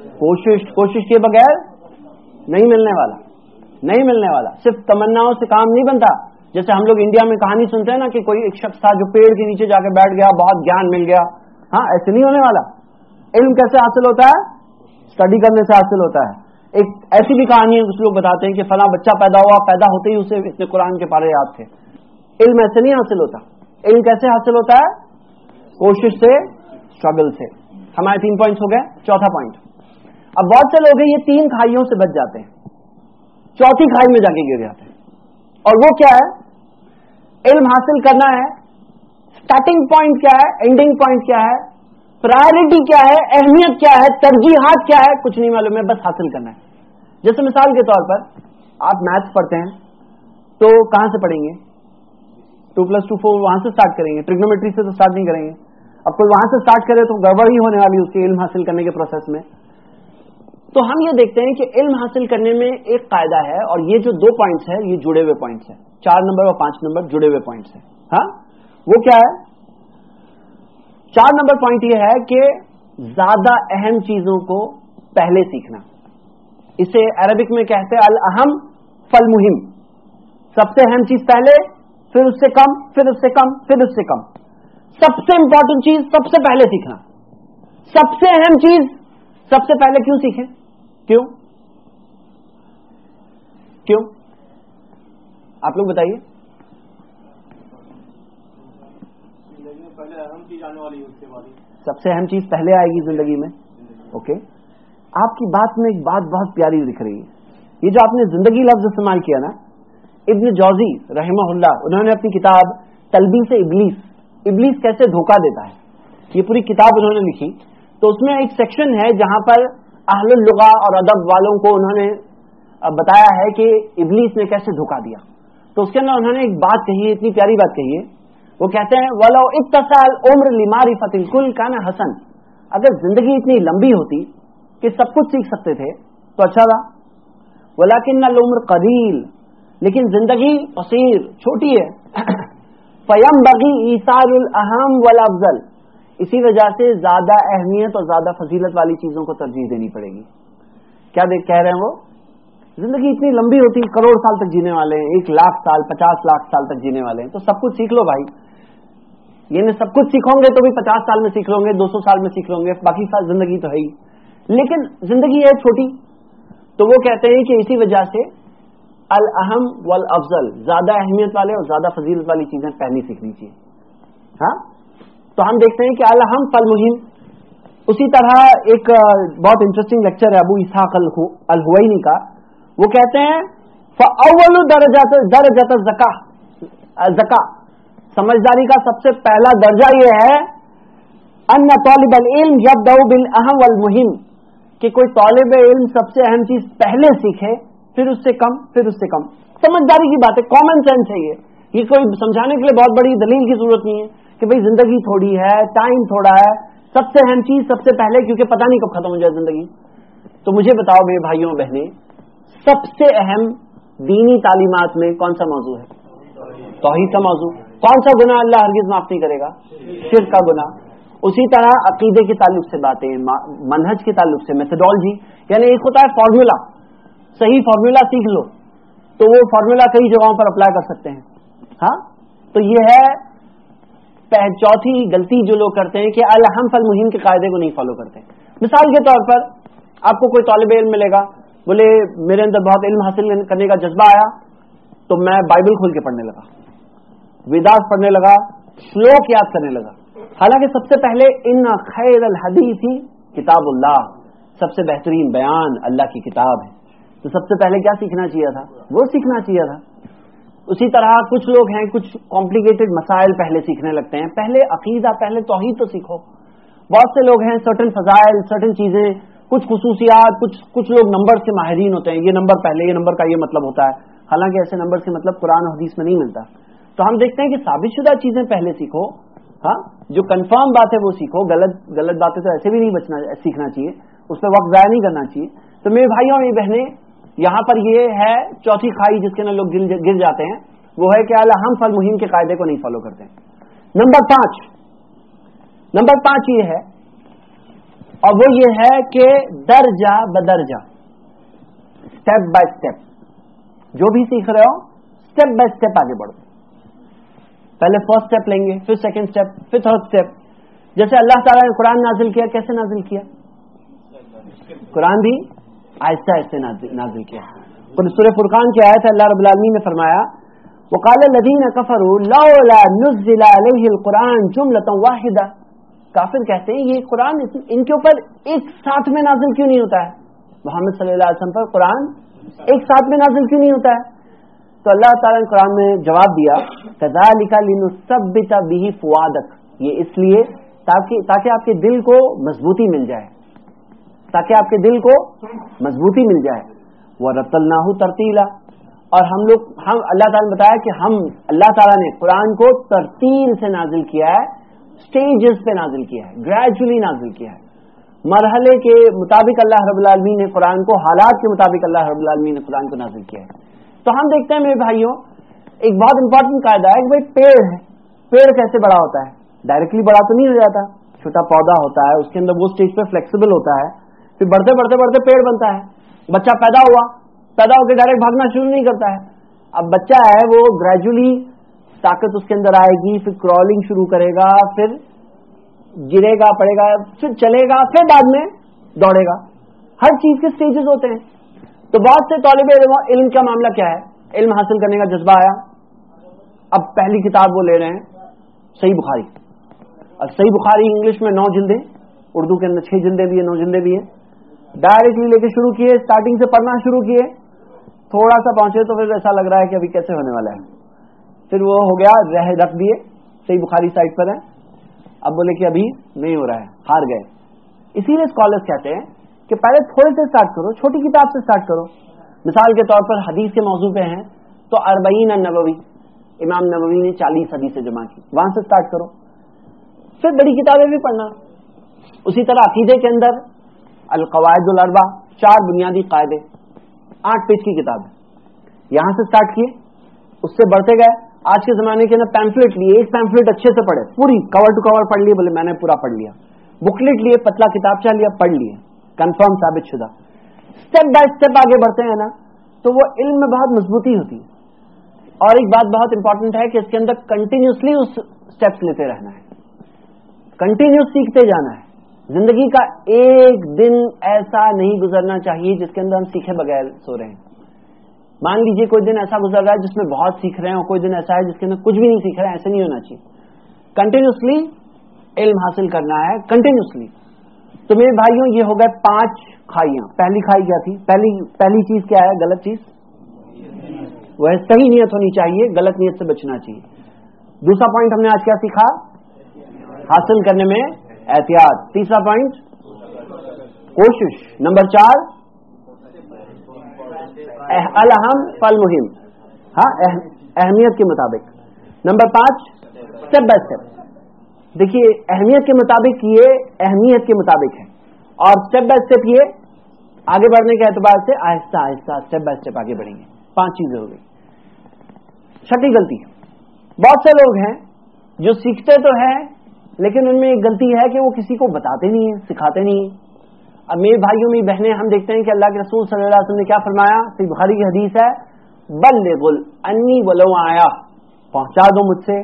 کوشش۔ کوشش کے بغیر نہیں ملنے والا۔ نہیں ملنے والا۔ صرف تمناؤں سے کام نہیں بنتا۔ جیسے ہم لوگ انڈیا میں کہانی سنتے ہیں نا کہ کوئی ایک شخص تھا جو پیڑ کے نیچے جا کے بیٹھ گیا، بہت گیان مل گیا۔ ہاں ایسے نہیں ہونے والا۔ علم کیسے حاصل ہوتا ہے؟ اسٹڈی کرنے سے حاصل ہوتا ہے۔ ایک ایسی بھی کہانی ہے، کچھ لوگ بتاتے ہیں کہ فلاں بچہ پیدا ہوا، پیدا ہوتے ہی اسے اتنے قرآن کے پارے یاد تھے۔ علم ایسے نہیں حاصل ہوتا۔ علم کیسے حاصل ہوتا ہے؟ کوشش سے اسٹرگل سے۔ ہمارے تین پوائنٹس ہو گئے، چوتھا پوائنٹ اب بہت سے لوگ ہیں، یہ تین کھائیوں سے بچ جاتے ہیں۔ چوتھی کھائی میں جا کے گر جاتے ہیں۔ اور وہ کیا ہے؟ علم حاصل کرنا ہے۔ اسٹارٹنگ پوائنٹ کیا ہے؟ اینڈنگ پوائنٹ کیا ہے؟ پرائرٹی کیا ہے، اہمیت کیا ہے، ترجیحات کیا ہے، کچھ نہیں معلوم ہے، بس حاصل کرنا ہے۔ جیسے مثال کے طور پر آپ میتھس پڑھتے ہیں، تو کہاں سے پڑھیں گے؟ ٹو پلس ٹو فور وہاں سے اسٹارٹ کریں گے ٹریگنومیٹری سے تو اسٹارٹ نہیں کریں گے۔ اب کوئی وہاں سے اسٹارٹ کرے تو گڑبڑ ہی ہونے والی اس کے علم حاصل کرنے کے پروسیس میں۔ تو ہم یہ دیکھتے ہیں کہ علم حاصل کرنے میں ایک قاعدہ ہے اور یہ جو دو پوائنٹس ہیں یہ جڑے ہوئے پوائنٹس ہیں۔ چار نمبر اور پانچ نمبر جڑے ہوئے پوائنٹس ہیں۔ ہاں؟ وہ کیا ہے؟ چار نمبر پوائنٹ یہ ہے کہ زیادہ اہم چیزوں کو پہلے سیکھنا۔ اسے عربک میں کہتے ہیں الحم فل مہم سب سے اہم چیز پہلے، پھر اس سے کم، پھر اس سے کم، پھر اس سے کم۔ سب سے امپورٹنٹ چیز سب سے پہلے سیکھنا۔ سب سے اہم چیز سب سے پہلے کیوں سیکھیں؟ کیوں؟ کیوں؟ آپ لوگ بتائیے۔ سب سے اہم چیز پہلے آئے گی زندگی میں۔ اوکے آپ کی بات میں ایک بات بہت پیاری دکھ رہی ہے۔ یہ جو آپ نے زندگی لفظ استعمال کیا نا، ابن جوزی رحمہ اللہ، انہوں نے اپنی کتاب تلبی سے ابلیس ابلیس کیسے دھوکہ دیتا ہے؟ یہ پوری کتاب انہوں نے لکھی۔ تو اس میں ایک سیکشن ہے جہاں پر اہل الغا اور ادب والوں کو انہوں نے بتایا ہے کہ ابلیس نے کیسے دھوکا دیا۔ تو اس کے اندر انہوں نے ایک بات کہی ہے، اتنی پیاری بات کہی ہے۔ وہ کہتے ہیں، ولو اتصال عمر لیماری فتح کل کا نا حسن. اگر زندگی اتنی لمبی ہوتی کہ سب کچھ سیکھ سکتے تھے، تو اچھا تھا۔ ولاکن عمر قدیل لیکن زندگی قصیر، چھوٹی ہے۔ فیم بغی ایسار الحم ولا اسی وجہ سے زیادہ اہمیت اور زیادہ فضیلت والی چیزوں کو ترجیح دینی پڑے گی۔ کیا دیکھ، کہہ رہے ہیں وہ؟ زندگی اتنی لمبی ہوتی، کروڑ سال تک جینے والے ہیں، ایک لاکھ سال، پچاس لاکھ سال تک جینے والے ہیں۔ تو سب کچھ سیکھ لو بھائی۔ یعنی سب کچھ سیکھو گے تو بھی پچاس سال میں سیکھ لو گے، دو سو سال میں سیکھ لو گے، باقی سال زندگی تو ہے ہی۔ لیکن زندگی ہے چھوٹی۔ تو وہ کہتے ہیں کہ اسی وجہ سے الحم والافضل، زیادہ اہمیت والے اور زیادہ فضیلت والی چیزیں پہلی سیکھنی چاہیے۔ ہاں؟ تو ہم دیکھتے ہیں کہ الحم فل مہم اسی طرح ایک بہت انٹرسٹنگ لیکچر ہے ابو اسحاق الحوئی کا۔ وہ کہتے ہیں اول درجات زکا زکا سمجھداری کا سب سے پہلا درجہ یہ ہے ان طالب العلم جب دو بل اہم المہم کہ کوئی طالب علم سب سے اہم چیز پہلے سیکھے، پھر اس سے کم، پھر اس سے کم۔ سمجھداری کی بات ہے کامن سینس ہے یہ۔ یہ کوئی سمجھانے کے لیے بہت بڑی دلیل کی ضرورت نہیں ہے کہ بھئی زندگی تھوڑی ہے ٹائم تھوڑا ہے، سب سے اہم چیز سب سے پہلے، کیونکہ پتہ نہیں کب ختم ہو جائے زندگی۔ تو مجھے بتاؤ میرے بھائیوں بہنیں، سب سے اہم دینی تعلیمات میں کون سا موضوع ہے؟ توحید کا موضوع۔ کون سا گنا اللہ ہرگز معاف نہیں کرے گا؟ شرک کا گنا اسی طرح عقیدے کے تعلق سے باتیں منہج کے تعلق سے میتھڈالوجی یعنی ایک ہوتا ہے فارمولا صحیح فارمولا سیکھ لو تو وہ فارمولا کئی جگہوں پر اپلائی کر سکتے ہیں۔ ہاں؟ تو یہ ہے چوتھی غلطی جو لوگ کرتے ہیں کہ الحم فل مہم کے قاعدے کو نہیں فالو کرتے۔ مثال کے طور پر آپ کو کوئی طالب علم ملے گا بولے میرے اندر بہت علم حاصل کرنے کا جذبہ آیا تو میں بائبل کھول کے پڑھنے لگا۔ ویداس پڑھنے لگا شلوک یاد کرنے لگا۔ حالانکہ سب سے پہلے ان خیر الحدیث ہی کتاب اللہ، سب سے بہترین بیان اللہ کی کتاب ہے۔ تو سب سے پہلے کیا سیکھنا چاہیے تھا؟ وہ سیکھنا چاہیے تھا۔ اسی طرح کچھ لوگ ہیں، کچھ کمپلیکیٹڈ مسائل پہلے سیکھنے لگتے ہیں۔ پہلے عقیدہ، پہلے توحید تو سیکھو۔ بہت سے لوگ ہیں سرٹن فضائل سرٹن چیزیں، کچھ خصوصیات، کچھ کچھ لوگ نمبر سے ماہرین ہوتے ہیں۔ یہ نمبر پہلے، یہ نمبر کا یہ مطلب ہوتا ہے۔ حالانکہ ایسے نمبر سے مطلب قرآن حدیث میں نہیں ملتا۔ تو ہم دیکھتے ہیں کہ ثابت شدہ چیزیں پہلے سیکھو ہاں جو کنفرم بات ہے وہ سیکھو، غلط غلط باتیں تو ایسے بھی نہیں بچنا، سیکھنا چاہیے، اس پہ وقت ضائع نہیں کرنا چاہیے۔ تو میرے بھائیوں میری بہنیں، یہاں پر یہ ہے چوتھی کھائی جس کے نا لوگ گر جاتے ہیں، وہ ہے کہ اعلیٰ ہم فل مہم کے قاعدے کو نہیں فالو کرتے۔ نمبر پانچ نمبر پانچ یہ ہے، اور وہ یہ ہے کہ درجہ بدرجہ اسٹیپ بائی اسٹیپ جو بھی سیکھ رہے ہو اسٹیپ بائی اسٹیپ آگے بڑھو۔ پہلے فرسٹ اسٹیپ لیں گے، پھر سیکنڈ اسٹیپ پھر تھرڈ اسٹیپ جیسے اللہ تعالیٰ نے قرآن نازل کیا، کیسے نازل کیا؟ قرآن بھی آہستہ آہستہ نازل کیا۔ سورہ فرقان کی آیت اللہ رب العالمین نے فرمایا، وقال الذين كفروا لولا نزل عليه القران جمله واحده کافر کہتے ہیں، یہ قرآن ان کے اوپر ایک ساتھ میں نازل کیوں نہیں ہوتا ہے؟ محمد صلی اللہ علیہ وسلم پر قرآن ایک ساتھ میں نازل کیوں نہیں ہوتا ہے؟ تو اللہ تعالیٰ نے قرآن میں جواب دیا كذلك لنثبت به فؤادك یہ اس لیے تاکہ تاکہ آپ کے دل کو مضبوطی مل جائے۔ تاکہ آپ کے دل کو مضبوطی مل جائے۔ وہ رت اللہ ترتیلا اور ہم لوگ ہم اللہ تعالیٰ نے بتایا کہ ہم اللہ تعالیٰ نے قرآن کو ترتیل سے نازل کیا ہے اسٹیجز پہ نازل کیا ہے گریجولی نازل کیا ہے۔ مرحلے کے مطابق اللہ رب العالمین نے قرآن کو، حالات کے مطابق اللہ رب العالمین نے قرآن کو نازل کیا ہے۔ تو ہم دیکھتے ہیں میرے بھائیوں، ایک بہت امپورٹنٹ قاعدہ ہے کہ بھائی پیڑ ہے۔ پیڑ کیسے بڑا ہوتا ہے؟ ڈائریکٹلی بڑا تو نہیں ہو جاتا۔ چھوٹا پودا ہوتا ہے، اس کے اندر وہ اسٹیج پہ فلیکسیبل ہوتا ہے۔ پھر بڑھتے بڑھتے بڑھتے پیڑ بنتا ہے۔ بچہ پیدا ہوا، پیدا ہو کے ڈائریکٹ بھاگنا شروع نہیں کرتا ہے۔ اب بچہ ہے، وہ گریجولی طاقت اس کے اندر آئے گی، پھر کرالنگ شروع کرے گا، پھر گرے گا، پڑے گا، پھر چلے گا، پھر بعد میں دوڑے گا۔ ہر چیز کے سٹیجز ہوتے ہیں۔ تو بہت سے طالب علم کا معاملہ کیا ہے؟ علم حاصل کرنے کا جذبہ آیا۔ اب پہلی کتاب وہ لے رہے ہیں، صحیح بخاری۔ اور صحیح بخاری انگلش میں نو جلدیں، اردو کے اندر چھ جلدیں بھی ہیں، نو جلدیں بھی ہیں۔ ڈائریکٹلی لے کے شروع کیے اسٹارٹنگ سے پڑھنا شروع کیے۔ تھوڑا سا پہنچے تو پھر ایسا لگ رہا ہے کہ ابھی کیسے ہونے والا ہے۔ پھر وہ ہو گیا، رہ رکھ دیے۔ صحیح بخاری سائٹ پر ہے اب بولے کہ ابھی نہیں ہو رہا ہے، ہار گئے۔ اسی لیے اسکالرس کہتے ہیں کہ پہلے تھوڑے سے اسٹارٹ کرو، چھوٹی کتاب سے اسٹارٹ کرو۔ مثال کے طور پر حدیث کے موضوع پہ ہیں، تو اربعین نبوی امام نبوی نے چالیس حدیثیں جمع کی۔ وہاں سے اسٹارٹ کرو۔ پھر بڑی کتابیں بھی پڑھنا۔ اسی طرح عقیدے کے اندر القواعد الربا چار بنیادی قاعدے۔ آٹھ پیج کی کتاب ہے۔ یہاں سے سٹارٹ کیے، اس سے بڑھتے گئے۔ آج کے زمانے کے اندر پیمفلٹ لیے، ایک پیمفلٹ اچھے سے پڑھے۔ پوری کور ٹو کور پڑھ لیے بولے میں نے پورا پڑھ لیا۔ بکلیٹ لیے، پتلا کتاب چاہ لیا، پڑھ لیے۔ کنفرم ثابت شدہ۔ اسٹیپ بائی اسٹیپ آگے بڑھتے ہیں نا، تو وہ علم میں بہت مضبوطی ہوتی ہے۔ اور ایک بات بہت امپورٹنٹ ہے کہ اس کے اندر کنٹینیوسلی اس اسٹیپس لیتے رہنا ہے۔ کنٹینیوس سیکھتے جانا ہے۔ زندگی کا ایک دن ایسا نہیں گزرنا چاہیے جس کے اندر ہم سیکھے بغیر سو رہے ہیں۔ مان لیجیے کوئی دن ایسا گزر رہا ہے جس میں بہت سیکھ رہے ہیں اور کوئی دن ایسا ہے جس کے اندر کچھ بھی نہیں سیکھ رہے ہیں، ایسا نہیں ہونا چاہیے۔ کنٹینیوسلی علم حاصل کرنا ہے کنٹینیوسلی تو میرے بھائیوں، یہ ہو گئے پانچ کھائیاں۔ پہلی کھائی کیا تھی؟ پہلی پہلی چیز کیا ہے؟ غلط چیز؟ وہ صحیح نیت ہونی چاہیے، غلط نیت سے بچنا چاہیے۔ دوسرا پوائنٹ ہم نے آج کیا سیکھا؟ حاصل کرنے میں احتیاط۔ تیسرا پوائنٹ کوشش۔ نمبر چار الحم فل مہم ہاں اہمیت کے مطابق۔ نمبر پانچ اسٹیپ بائی اسٹیپ دیکھیے، اہمیت کے مطابق یہ اہمیت کے مطابق ہے۔ اور اسٹیپ بائی اسٹیپ یہ آگے بڑھنے کے اعتبار سے آہستہ آہستہ اسٹیپ بائی اسٹیپ آگے بڑھیں گے۔ پانچ چیزیں ہو گئی چھٹی غلطی بہت سے لوگ ہیں جو سیکھتے تو ہیں، لیکن ان میں ایک غلطی ہے کہ وہ کسی کو بتاتے نہیں ہیں، سکھاتے نہیں ہیں۔ اب میرے بھائیوں میں بہنیں، ہم دیکھتے ہیں کہ اللہ کے رسول صلی اللہ علیہ وسلم نے کیا فرمایا؟ بخاری کی حدیث ہے بل گل انی ولو آیا۔ پہنچا دو مجھ سے،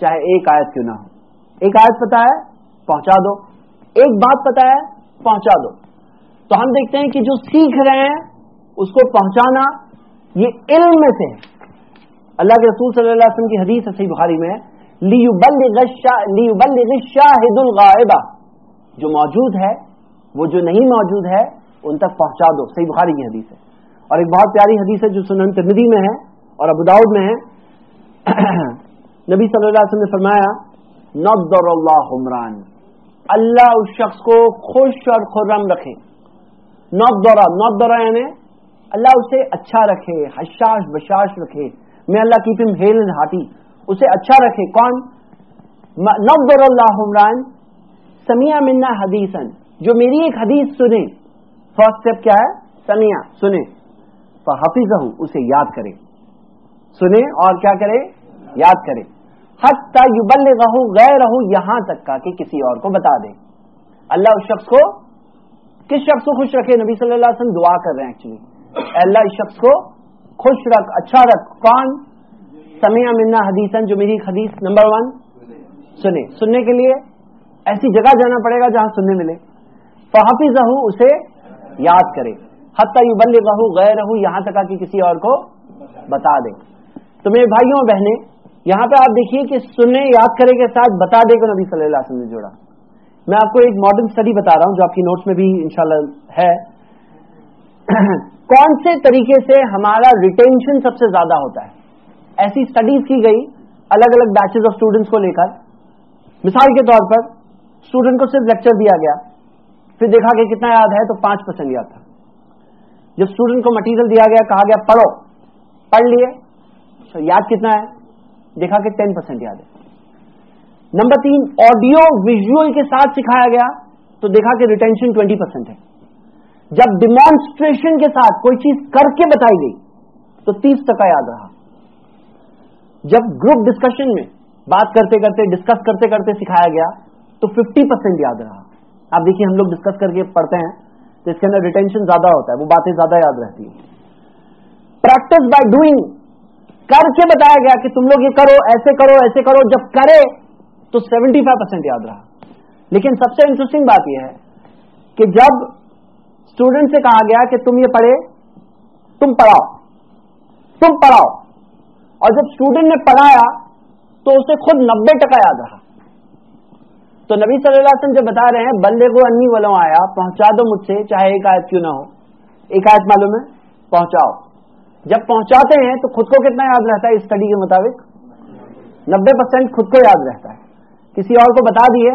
چاہے ایک آیت کیوں نہ ہو۔ ایک آیت پتا ہے، پہنچا دو۔ ایک بات پتا ہے، پہنچا دو۔ تو ہم دیکھتے ہیں کہ جو سیکھ رہے ہیں، اس کو پہنچانا یہ علم میں سے اللہ کے رسول صلی اللہ علیہ وسلم کی حدیث ہے صحیح بخاری میں شاہد الغائبہ جو موجود ہے، وہ جو نہیں موجود ہے، ان تک پہنچا دو۔ صحیح بخاری کی حدیث ہے۔ اور ایک بہت پیاری حدیث ہے جو سنن ترمدی میں ہے اور ابوداؤد میں ہے۔ نبی صلی اللہ علیہ وسلم نے فرمایا نبر اللہ عمران۔ اللہ اس شخص کو خوش اور خرم رکھے۔ نوب دورہ نوب دورہ یعنی اللہ اسے اچھا رکھے، حشاش، بشاش رکھے۔ میں اللہ کی پم ہیل ہاتھی اسے اچھا رکھے۔ کون؟ نبر اللہ عمران۔ سمیہ منا حدیثن جو میری ایک حدیث سنے فرسٹ اسٹیپ کیا ہے؟ سمیہ سنے تو حفیظ اسے یاد کرے۔ سنے اور کیا کرے؟ یاد کرے۔ حتی یبل رہو یہاں تک کا کہ کسی اور کو بتا دے۔ اللہ اس شخص کو کس شخص کو خوش رکھے؟ نبی صلی اللہ علیہ وسلم دعا کر رہے ہیں ایکچولی اللہ اس شخص کو خوش رکھ اچھا رکھ۔ کون؟ سمیہ منا حدیثن جو میری حدیث نمبر ون۔ سنے سننے کے لیے ایسی جگہ جانا پڑے گا جہاں سننے ملے۔ فحافظ رہو اسے یاد کرے۔ حتیٰ یو بل رہو غیر یہاں تک کہ کسی اور کو بتا دے۔ تو میرے بھائیوں، بہنیں یہاں پہ آپ دیکھیے کہ سننے یاد کرے کے ساتھ بتا دے کر نبی صلی اللہ علیہ وسلم نے جوڑا۔ میں آپ کو ایک ماڈرن اسٹڈی بتا رہا ہوں جو آپ کی نوٹس میں بھی انشاءاللہ ہے۔ کون سے طریقے سے ہمارا ریٹینشن سب سے زیادہ ہوتا ہے؟ ایسی اسٹڈیز کی گئی الگ الگ بیچز آف اسٹوڈنٹس کو لے کر۔ مثال کے طور پر اسٹوڈنٹ کو صرف لیکچر دیا گیا، پھر دیکھا کہ کتنا یاد ہے تو پانچ پرسینٹ یاد تھا۔ جب اسٹوڈنٹ کو مٹیریل دیا گیا، کہا گیا، پڑھو۔ پڑھ لیے یاد کتنا ہے؟ دیکھا کہ ٹین پرسینٹ یاد ہے۔ نمبر تین آڈیو ویژل کے ساتھ سکھایا گیا تو دیکھا کہ ریٹینشن ٹوینٹی پرسینٹ ہے۔ جب ڈیمانسٹریشن کے ساتھ کوئی چیز کر کے بتائی گئی تو تیس ٹکا یاد رہا۔ جب گروپ ڈسکشن میں بات کرتے کرتے ڈسکس کرتے کرتے سکھایا گیا تو ففٹی پرسینٹ یاد رہا۔ آپ دیکھیے ہم لوگ ڈسکس کر کے پڑھتے ہیں تو اس کے اندر ریٹینشن زیادہ ہوتا ہے، وہ باتیں زیادہ یاد رہتی ہیں۔ پریکٹس بائی ڈوئنگ کر کے بتایا گیا کہ تم لوگ یہ کرو، ایسے کرو ایسے کرو، جب کرے تو سیونٹی فائیو پرسینٹ یاد رہا۔ لیکن سب سے انٹرسٹنگ بات یہ ہے کہ جب اسٹوڈنٹ سے کہا گیا کہ تم یہ پڑھے، تم پڑھاؤ تم پڑھاؤ۔ اور جب اسٹوڈنٹ نے پڑھایا تو اسے خود نبے ٹکا یاد رہا۔ تو نبی صلی اللہ علیہ وسلم جب بتا رہے ہیں، بندے کو انی والوں آیا، پہنچا دو مجھ سے، چاہے ایک آیت کیوں نہ ہو۔ ایک آیت معلوم ہے؟ پہنچاؤ۔ جب پہنچاتے ہیں تو خود کو کتنا یاد رہتا ہے اسٹڈی کے مطابق؟ نبے پرسینٹ خود کو یاد رہتا ہے۔ کسی اور کو بتا دیے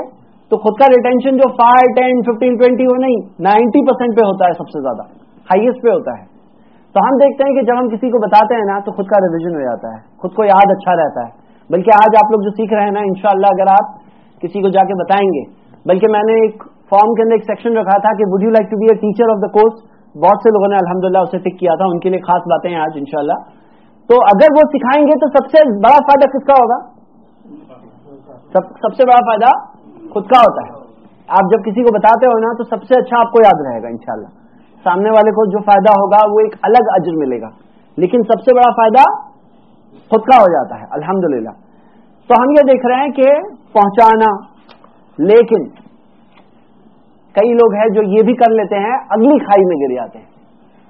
تو خود کا ریٹینشن جو فائیو ٹین ففٹین ٹوینٹی وہ نہیں، نائنٹی پرسینٹ پہ ہوتا ہے سب سے زیادہ ہائیسٹ پہ ہوتا ہے۔ تو ہم دیکھتے ہیں کہ جب ہم کسی کو بتاتے ہیں نا تو خود کا ریویژن ہو جاتا ہے، خود کو یاد اچھا رہتا ہے۔ بلکہ آج آپ لوگ جو سیکھ رہے ہیں نا، انشاءاللہ اگر آپ کسی کو جا کے بتائیں گے، بلکہ میں نے ایک فارم کے اندر ایک سیکشن رکھا تھا کہ would you like to be a teacher of the course بہت سے لوگوں نے الحمد اسے ٹک کیا تھا، ان کے لیے خاص باتیں ہیں آج انشاءاللہ۔ تو اگر وہ سکھائیں گے تو سب سے بڑا فائدہ کس کا ہوگا؟ سب سے بڑا فائدہ خود کا ہوتا ہے۔ آپ جب کسی کو بتاتے ہو نا، تو سب سے اچھا آپ کو یاد رہے گا انشاءاللہ۔ سامنے والے کو جو فائدہ ہوگا، وہ ایک الگ اجر ملے گا۔ لیکن سب سے بڑا فائدہ خود کا ہو جاتا ہے الحمد تو ہم یہ دیکھ رہے ہیں کہ پہنچانا، لیکن کئی لوگ ہیں جو یہ بھی کر لیتے ہیں، اگلی کھائی میں گر جاتے ہیں۔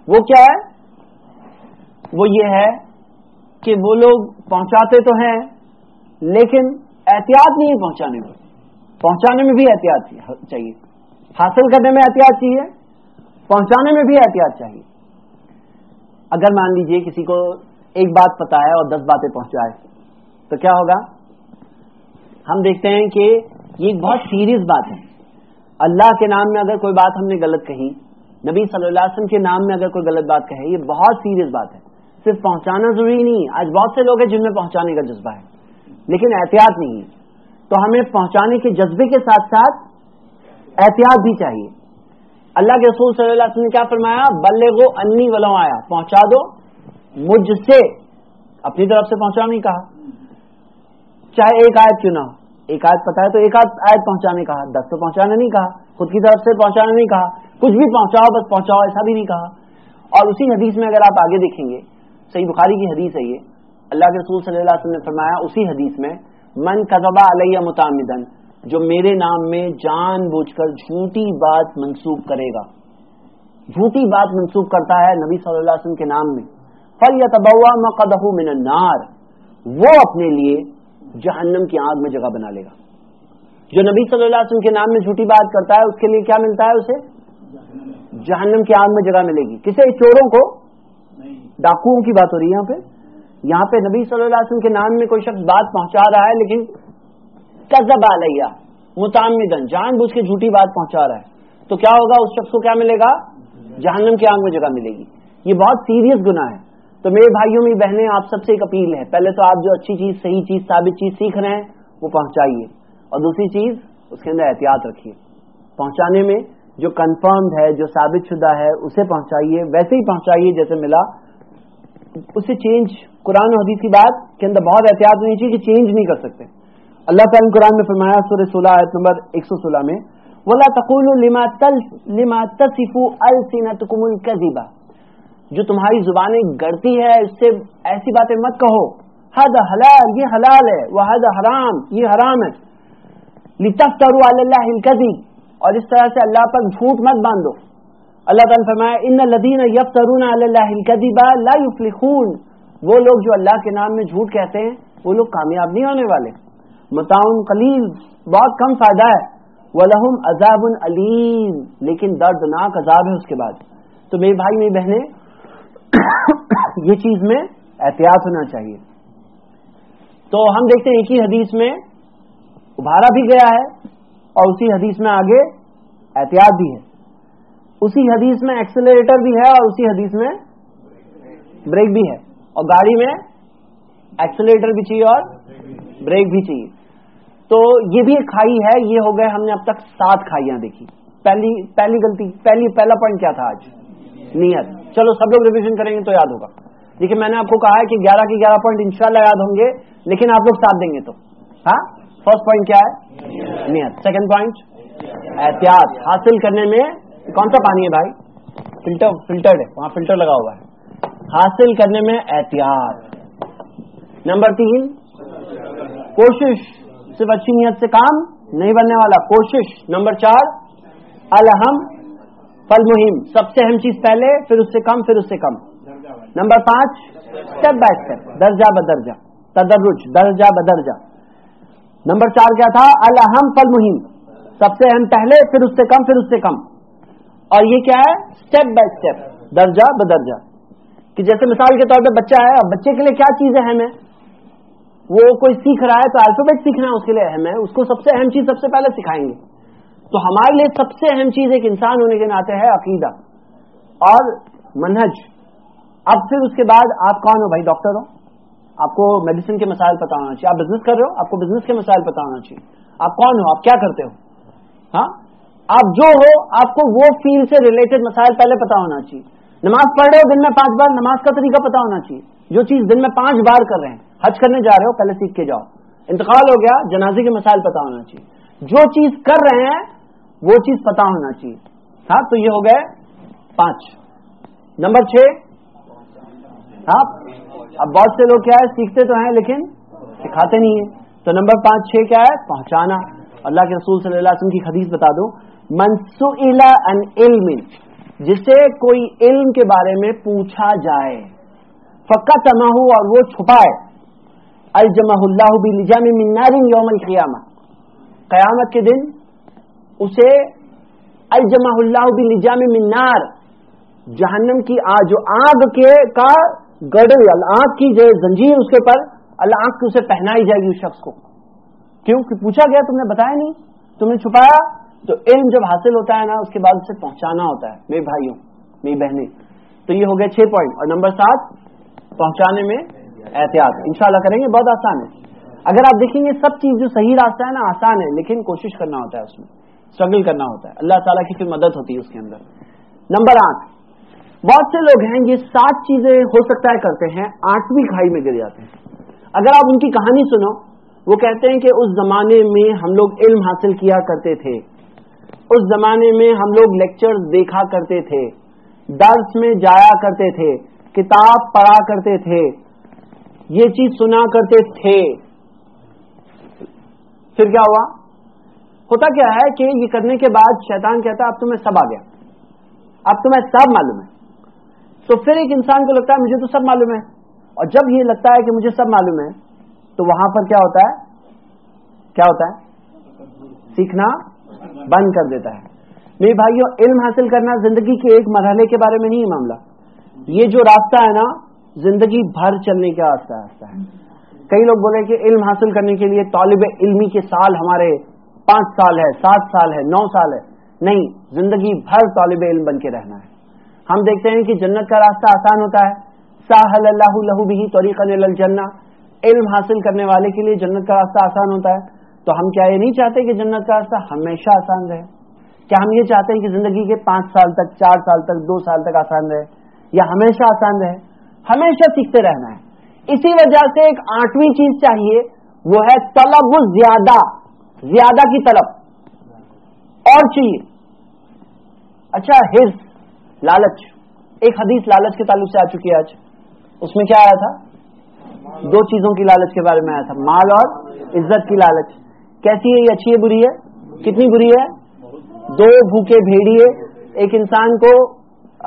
وہ کیا ہے؟ وہ یہ ہے کہ وہ لوگ پہنچاتے تو ہیں، لیکن احتیاط نہیں پہنچانے میں پہنچانے میں بھی احتیاط چاہیے۔ حاصل کرنے میں احتیاط چاہیے، پہنچانے میں بھی احتیاط چاہیے۔ اگر مان لیجیے کسی کو ایک بات پتا ہے اور دس باتیں پہنچائے، تو کیا ہوگا؟ ہم دیکھتے ہیں کہ یہ ایک بہت سیریس بات ہے۔ اللہ کے نام میں اگر کوئی بات ہم نے غلط کہی، نبی صلی اللہ علیہ وسلم کے نام میں اگر کوئی غلط بات کہے یہ بہت سیریس بات ہے۔ صرف پہنچانا ضروری نہیں، آج بہت سے لوگ ہیں جن میں پہنچانے کا جذبہ ہے۔ لیکن احتیاط نہیں ہے۔ تو ہمیں پہنچانے کے جذبے کے ساتھ ساتھ احتیاط بھی چاہیے۔ اللہ کے رسول صلی اللہ علیہ وسلم نے کیا فرمایا؟ بلے گو انی ولو آیا۔ پہنچا دو۔ مجھ سے اپنی طرف سے پہنچا نہیں کہا۔ چاہے ایک آیت کیوں نہ ہو۔ ایک آیت پتا ہے تو ایک آدھ آیت پہنچانے کہا، دس تو پہنچانا نہیں کہا، خود کی طرف سے پہنچانا نہیں کہا، کچھ بھی پہنچاؤ، بس پہنچاؤ، ایسا بھی نہیں کہا۔ اور اسی حدیث میں اگر آپ آگے دیکھیں گے، صحیح بخاری کی حدیث ہے یہ۔ اللہ کے رسول صلی اللہ علیہ وسلم نے فرمایا، اسی حدیث میں، من قذبہ علیہ متعمدن جو میرے نام میں جان بوجھ کر جھوٹی بات منسوخ کرے گا۔ جھوٹی بات منسوخ کرتا ہے نبی صلی اللہ علیہ وسلم کے نام میں۔ فل یا تبوا مقدہ من النار۔ وہ اپنے لیے جہنم کی آگ میں جگہ بنا لے گا۔ جو نبی صلی اللہ علیہ وسلم کے نام میں جھوٹی بات کرتا ہے، اس کے لیے کیا ملتا ہے اسے؟ جہنم کی آگ میں جگہ ملے گی۔ کسی چوروں کو؟ ڈاکوؤں کی بات ہو رہی ہے یہاں پہ۔ یہاں پہ نبی صلی اللہ علیہ وسلم کے نام میں کوئی شخص بات پہنچا رہا ہے، لیکن کزب علیہ متعمدن جان بوجھ کے جھوٹی بات پہنچا رہا ہے۔ تو کیا ہوگا؟ اس شخص کو کیا ملے گا؟ جہنم کی آنکھ میں جگہ ملے گی۔ یہ بہت سیریس گنا ہے۔ تو میرے بھائیوں میں بہنیں، آپ سب سے ایک اپیل ہے۔ پہلے تو آپ جو اچھی چیز، صحیح چیز، ثابت چیز سیکھ رہے ہیں، وہ پہنچائیے۔ اور دوسری چیز، اس کے اندر احتیاط رکھیے۔ پہنچانے میں جو کنفرمڈ ہے، جو ثابت شدہ ہے، اسے پہنچائیے۔ ویسے ہی پہنچائیے، جیسے ملا۔ اسے چینج قرآن و حدیث کی بات کے اندر بہت احتیاط ہونی چاہیے کہ چینج نہیں کر سکتے۔ اللہ تعالیٰ قرآن میں فرمایا سور سولہ، آیت نمبر ایک سو سولہ میں، ولا تقول لما تل لما تصف السنتكم الكذبا جو تمہاری زبانیں گڑتی ہے، اس سے ایسی باتیں مت کہو۔ حد حلال، یہ حلال ہے۔ وہ حد حرام، یہ حرام ہے۔ لتفتروا علی اللہ الكذب۔ اور اس طرح سے اللہ پر جھوٹ مت باندھو۔ اللہ تعالیٰ فرمایا ان الذين يفترون علی اللہ الكذب لا يفلحون۔ وہ لوگ جو اللہ کے نام میں جھوٹ کہتے ہیں، وہ لوگ کامیاب نہیں ہونے والے۔ متعاون قلیل، بہت کم فائدہ ہے۔ وہ لہم عذاب العلیم لیکن دردناک عذاب ہے اس کے بعد۔ تو میرے بھائی میری بہنیں یہ چیز میں احتیاط ہونا چاہیے۔ تو ہم دیکھتے ہیں ایک ہی حدیث میں ابھارا بھی گیا ہے اور اسی حدیث میں آگے احتیاط بھی ہے۔ اسی حدیث میں ایکسلریٹر بھی ہے اور اسی حدیث میں بریک بھی ہے۔ اور گاڑی میں ایکسلریٹر بھی چاہیے اور بریک بھی چاہیے۔ تو یہ بھی ایک کھائی ہے، یہ ہو گئے ہم نے اب تک سات کھائیاں دیکھی۔ پہلی پہلی غلطی، پہلی، پہلا پوائنٹ کیا تھا آج؟ نیت۔ چلو سب لوگ ریویژن کریں گے تو یاد ہوگا۔ دیکھیے میں نے آپ کو کہا ہے کہ گیارہ کے گیارہ پوائنٹ انشاءاللہ یاد ہوں گے، لیکن آپ لوگ ساتھ دیں گے تو۔ ہاں؟ فرسٹ پوائنٹ کیا ہے؟ نیت۔ سیکنڈ پوائنٹ احتیاط۔ حاصل کرنے میں کون سا پانی ہے بھائی؟ فلٹر، فلٹرڈ ہے۔ وہاں فلٹر لگا ہوا ہے۔ حاصل کرنے میں احتیاط۔ نمبر تین، کوشش۔ صرف اچھی نیت سے کام نہیں بننے والا۔ کوشش۔ نمبر چار، الحم۔ فل مہم، سب سے اہم چیز پہلے، پھر اس سے کم، پھر اس سے کم۔ نمبر پانچ اسٹیپ بائی اسٹیپ درجہ بدرجہ، تدرج، درجہ بدرجہ۔ نمبر چار کیا تھا؟ الحم فل مہم۔ سب سے اہم پہلے، پھر اس سے کم، پھر اس سے کم۔ اور یہ کیا ہے؟ اسٹیپ بائی اسٹیپ درجہ بدرجہ۔ کہ جیسے مثال کے طور پہ بچہ ہے، اب بچے کے لیے کیا چیز اہم ہے وہ کوئی سیکھ رہا ہے تو الفابیٹ سیکھنا اس کے لیے اہم ہے، اس کو سب سے اہم چیز سب سے پہلے سکھائیں گے۔ تو ہمارے لیے سب سے اہم چیز ایک انسان ہونے کے ناطے ہے عقیدہ اور منہج۔ اب پھر اس کے بعد آپ کون ہو بھائی؟ ڈاکٹر ہو۔ آپ کو میڈیسن کے مسائل پتا ہونا چاہیے۔ آپ بزنس کر رہے ہو؟ آپ کو بزنس کے مسائل پتا ہونا چاہیے۔ آپ کون ہو؟ آپ کیا کرتے ہو؟ ہاں؟ آپ جو ہو، آپ کو وہ فیلڈ سے ریلیٹڈ مسائل پہلے پتا ہونا چاہیے۔ نماز پڑھ رہے ہو، دن میں پانچ بار نماز کا طریقہ پتا ہونا چاہیے۔ جو چیز دن میں پانچ بار کر رہے ہیں، حج کرنے جا رہے ہو، پہلے سیکھ کے جاؤ۔ انتقال ہو گیا، جنازے کے مسائل پتا ہونا چاہیے۔ جو چیز کر رہے ہیں وہ چیز پتا ہونا چاہیے۔ ہاں تو یہ ہو گئے پانچ۔ نمبر چھ۔ ہاں اب بہت سے لوگ کیا ہے، سیکھتے تو ہیں لیکن سکھاتے نہیں ہیں۔ تو نمبر پانچ، چھ کیا ہے؟ پہنچانا اللہ کے رسول صلی اللہ علیہ وسلم کی حدیث بتا دوں منسو ان علم، جسے کوئی علم کے بارے میں پوچھا جائے فقہ تماہ اور وہ چھپائے۔ الجمہ اللہ بلجام منار یوم القیامہ۔ قیامت کے دن اسے الجمہ اللہ بلجام منار جہنم کی جو آگ کے کا گڑ آگ کی جو زنجیر اس کے پر، اللہ آنکھ اسے پہنائی جائے گی اس شخص کو۔ کیوں؟ کہ پوچھا گیا، تم نے بتایا نہیں؟ تم نے چھپایا؟ تو علم جب حاصل ہوتا ہے نا، اس کے بعد اسے پہنچانا ہوتا ہے، میرے بھائیوں، میری بہنیں۔ تو یہ ہو گیا چھ پوائنٹ اور نمبر سات، پہنچانے میں احتیاط۔ انشاءاللہ کریں گے، بہت آسان ہے۔ اگر آپ دیکھیں گے، سب چیز جو صحیح راستہ ہے نا، آسان ہے، لیکن کوشش کرنا ہوتا ہے اس میں۔ اسٹرگل کرنا ہوتا ہے۔ اللہ تعالیٰ کی پھر مدد ہوتی ہے اس کے اندر۔ نمبر آٹھ۔ بہت سے لوگ ہیں، یہ سات چیزیں ہو سکتا ہے کرتے ہیں، آٹھویں کھائی میں گر جاتے ہیں۔ اگر آپ ان کی کہانی سنو، وہ کہتے ہیں کہ اس زمانے میں ہم لوگ علم حاصل کیا کرتے تھے۔ اس زمانے میں ہم لوگ لیکچر دیکھا کرتے تھے۔ درس میں جایا کرتے تھے۔ کتاب پڑھا کرتے تھے۔ یہ چیز سنا کرتے تھے۔ پھر کیا ہوا؟ ہوتا کیا ہے کہ یہ کرنے کے بعد شیطان کہتا ہے، اب تمہیں سب آ گیا۔ اب تمہیں سب معلوم ہے۔ تو پھر ایک انسان کو لگتا ہے، مجھے تو سب معلوم ہے۔ اور جب یہ لگتا ہے کہ مجھے سب معلوم ہے، تو وہاں پر کیا ہوتا ہے؟ کیا ہوتا ہے؟ سیکھنا بند کر دیتا ہے۔ میرے بھائیوں علم حاصل کرنا زندگی کے ایک مرحلے کے بارے میں نہیں ہے معاملہ۔ یہ جو راستہ ہے نا، زندگی بھر چلنے کا راستہ راستہ ہے۔ کئی لوگ بولے کہ علم حاصل کرنے کے لیے طالب علمی کے سال ہمارے پانچ سال ہے، سات سال ہے، نو سال ہے۔ نہیں، زندگی بھر طالب علم بن کے رہنا ہے۔ ہم دیکھتے ہیں کہ جنت کا راستہ آسان ہوتا ہے۔ ساحل اللہ لہو بھی طریقہ الجنہ۔ علم حاصل کرنے والے کے لیے جنت کا راستہ آسان ہوتا ہے۔ تو ہم کیا یہ نہیں چاہتے کہ جنت کا راستہ ہمیشہ آسان رہے؟ کیا ہم یہ چاہتے ہیں کہ زندگی کے پانچ سال تک، چار سال تک، دو سال تک آسان رہے؟ یا ہمیشہ آسان رہے؟ ہمیشہ سیکھتے رہنا ہے۔ اسی وجہ سے ایک آٹھویں چیز چاہیے، وہ ہے طلب زیادہ۔ زیادہ کی طلب، اور چاہیے۔ اچھا ہرس لالچ۔ ایک حدیث لالچ کے تعلق سے آ چکی ہے آج۔ اس میں کیا آیا تھا؟ دو چیزوں کی لالچ کے بارے میں آیا تھا۔ مال اور عزت کی لالچ۔ کیسی ہے یہ؟ اچھی ہے، بری ہے؟ کتنی بری ہے؟ دو بھوکے بھیڑیے۔ ایک انسان کو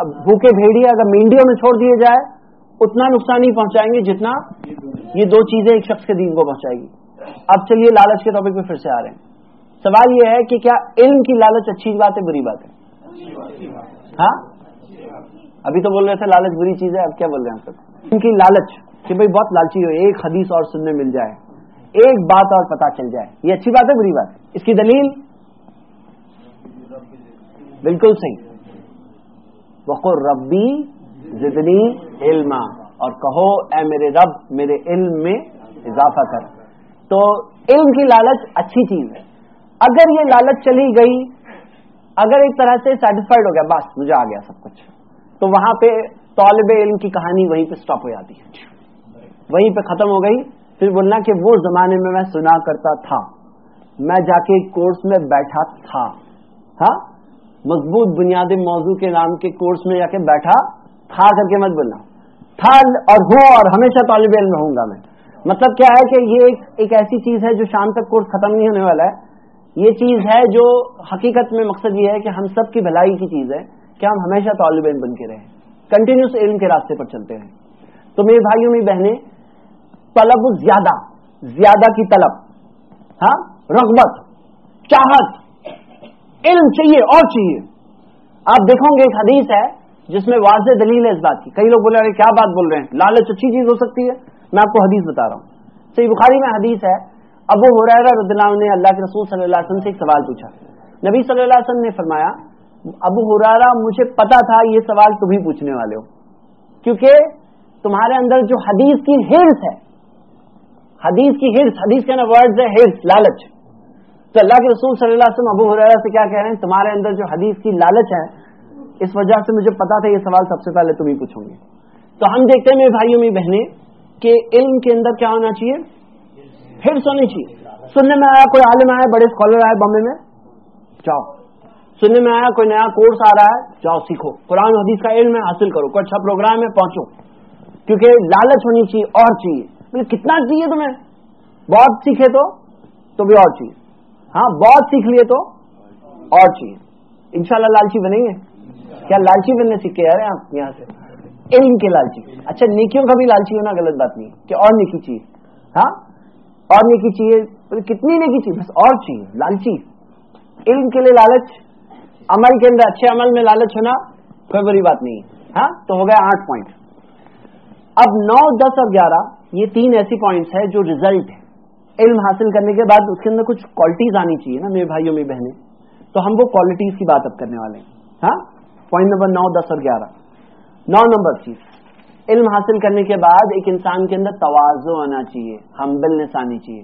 بھوکے بھیڑیے اگر مینڈیوں میں چھوڑ دیے جائے، اتنا نقصان نہیں پہنچائیں گے جتنا یہ دو چیزیں ایک شخص کے دین کو پہنچائے گی۔ اب چلیے لالچ کے ٹاپک پہ پھر سے آ رہے ہیں۔ سوال یہ ہے کہ کیا علم کی لالچ اچھی بات ہے، بری بات ہے؟ ہاں؟ ابھی تو بول رہے تھے لالچ بری چیز ہے، اب کیا بول رہے ہیں؟ سب کی لالچ کہ بھائی بہت لالچی ہو ایک حدیث اور سننے مل جائے، ایک بات اور پتا چل جائے، یہ اچھی بات ہے، بری بات ہے؟ اس کی دلیل؟ بالکل صحیح۔ بخور ربی زدنی علم اور کہو، اے میرے رب، میرے علم میں اضافہ کر۔ تو علم کی لالچ اچھی چیز ہے۔ اگر یہ لالچ چلی گئی، اگر ایک طرح سے سیٹسفائڈ ہو گیا، بس مجھے آ گیا سب کچھ۔ تو وہاں پہ طالب علم کی کہانی وہیں پہ سٹاپ ہو جاتی ہے۔ وہیں پہ ختم ہو گئی۔ پھر بولنا کہ وہ زمانے میں میں سنا کرتا تھا۔ میں جا کے کورس میں بیٹھا تھا۔ ہاں؟ مضبوط بنیادی موضوع کے نام کے کورس میں جا کے بیٹھا تھا، کر کے مت بولنا۔ تھا اور ہوں اور ہمیشہ طالب علم ہوں گا میں۔ مطلب کیا ہے کہ یہ ایک ایسی چیز ہے جو شام تک کورس ختم نہیں ہونے والا ہے۔ یہ چیز ہے جو حقیقت میں مقصد یہ ہے کہ ہم سب کی بھلائی کی چیز ہے کہ ہم ہمیشہ طالب علم بن کے رہیں۔ کنٹینیوس علم کے راستے پر چلتے ہیں تو میرے بھائیوں میں بہنیں، طلب زیادہ زیادہ کی طلب ہاں رغبت، چاہت، علم چاہیے اور چاہیے۔ آپ دیکھو گے ایک حدیث ہے جس میں واضح دلیل ہے اس بات کی۔ کئی لوگ بول رہے ہیں کیا بات بول رہے ہیں؟ لالچ اچھی چیز ہو سکتی ہے۔ میں آپ کو حدیث بتا رہا ہوں۔ صحیح بخاری میں حدیث ہے۔ ابو حرا رضی اللہ نے اللہ کے رسول صلی اللہ علیہ وسلم سے ایک سوال پوچھا۔ نبی صلی اللہ علیہ وسلم نے فرمایا، ابو حرارا مجھے پتا تھا یہ سوال تم ہی پوچھنے والے ہو۔ کیونکہ تمہارے اندر جو حدیث کی ہرس ہے، حدیث کی ہرس، حدیث کے نا ورڈ ہے ہرس، لالچ۔ تو اللہ کے رسول صلی اللہ علیہ وسلم ابو حرا سے کیا کہہ رہے ہیں؟ تمہارے اندر جو حدیث کی لالچ ہے، اس وجہ سے مجھے پتا تھا یہ سوال سب سے پہلے تم ہی پوچھوں گے۔ تو ہم دیکھتے ہیں میرے بھائیوں میں بہنیں کہ علم کے اندر کیا ہونا چاہیے؟ ہرس ہونی چاہیے۔ سننے میں آیا کوئی عالم آیا، بڑے اسکالر آئے بامبے میں؟ جاؤ۔ سننے میں آیا کوئی نیا کورس آ رہا ہے؟ جاؤ، سیکھو۔ قرآن حدیث کا علم ہے، حاصل کرو۔ کوئی اچھا پروگرام ہے، پہنچو۔ کیونکہ لالچ ہونی چاہیے، اور چاہیے۔ کتنا چاہیے تمہیں؟ بہت سیکھے تو تو بھی اور چیز ہاں بہت سیکھ لیے تو، اور چیز انشاءاللہ لالچی بنیں گے۔ کیا لالچی بننے سیکھ کے آپ یہاں سے؟ علم کے لالچی۔ اچھا نیکیوں کا بھی لالچی ہونا غلط بات نہیں کہ اور نیکی چاہیے ہاں؟ اور نیکی چاہیے کتنی نیکی چاہیے بس اور چاہیے لالچی۔ علم کے لیے لالچ، عمل کے اندر اچھے عمل میں لالچ ہونا کوئی بڑی بات نہیں ہاں؟ تو ہو گیا آٹھ پوائنٹ اب نو، دس اور گیارہ، یہ تین ایسی پوائنٹس ہے جو ریزلٹ ہے علم حاصل کرنے کے بعد اس کے اندر کچھ کوالٹیز آنی چاہیے نا، میرے بھائیوں میں بہنیں۔ تو ہم وہ کوالٹیز کی بات اب کرنے والے ہیں۔ ہاں؟ پوائنٹ نمبر نو، دس اور گیارہ۔ نو نمبر چیز۔ علم حاصل کرنے کے بعد ایک انسان کے اندر توازو آنا چاہیے ہمبلنس آنی چاہیے۔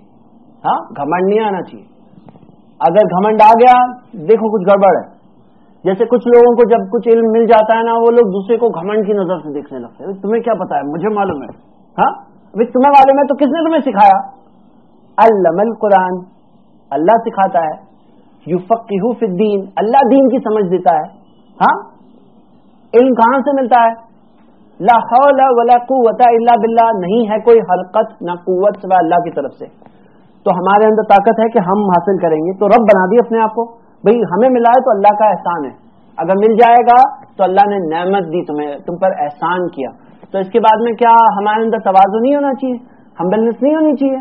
ہاں گھمنڈ نہیں آنا چاہیے۔ اگر گھمنڈ آ گیا، دیکھو کچھ گڑبڑ ہے۔ جیسے کچھ لوگوں کو جب کچھ علم مل جاتا ہے نا، وہ لوگ دوسرے کو گھمنڈ کی نظر سے دیکھنے لگتے ہیں۔ تمہیں کیا پتا ہے؟ مجھے معلوم ہے۔ ہاں؟ ابھی تمہیں معلوم ہے تو کس نے تمہیں سکھایا؟ المل قرآن اللہ سکھاتا ہے۔ یو فقی الدین۔ اللہ دین کی سمجھ دیتا ہے۔ ہاں؟ علم کہاں سے ملتا ہے؟ لا حول ولا قوت الا باللہ، نہیں ہے کوئی حرکت نہ قوت سوا اللہ کی طرف سے۔ تو ہمارے اندر طاقت ہے کہ ہم حاصل کریں گے۔ تو رب بنا دی اپنے آپ کو۔ بھئی ہمیں ملا ہے تو اللہ کا احسان ہے۔ اگر مل جائے گا تو اللہ نے نعمت دی تمہیں، تم پر احسان کیا۔ تو اس کے بعد میں کیا ہمارے اندر توازو نہیں ہونا چاہیے؟ ہمبلنس نہیں ہونی چاہیے۔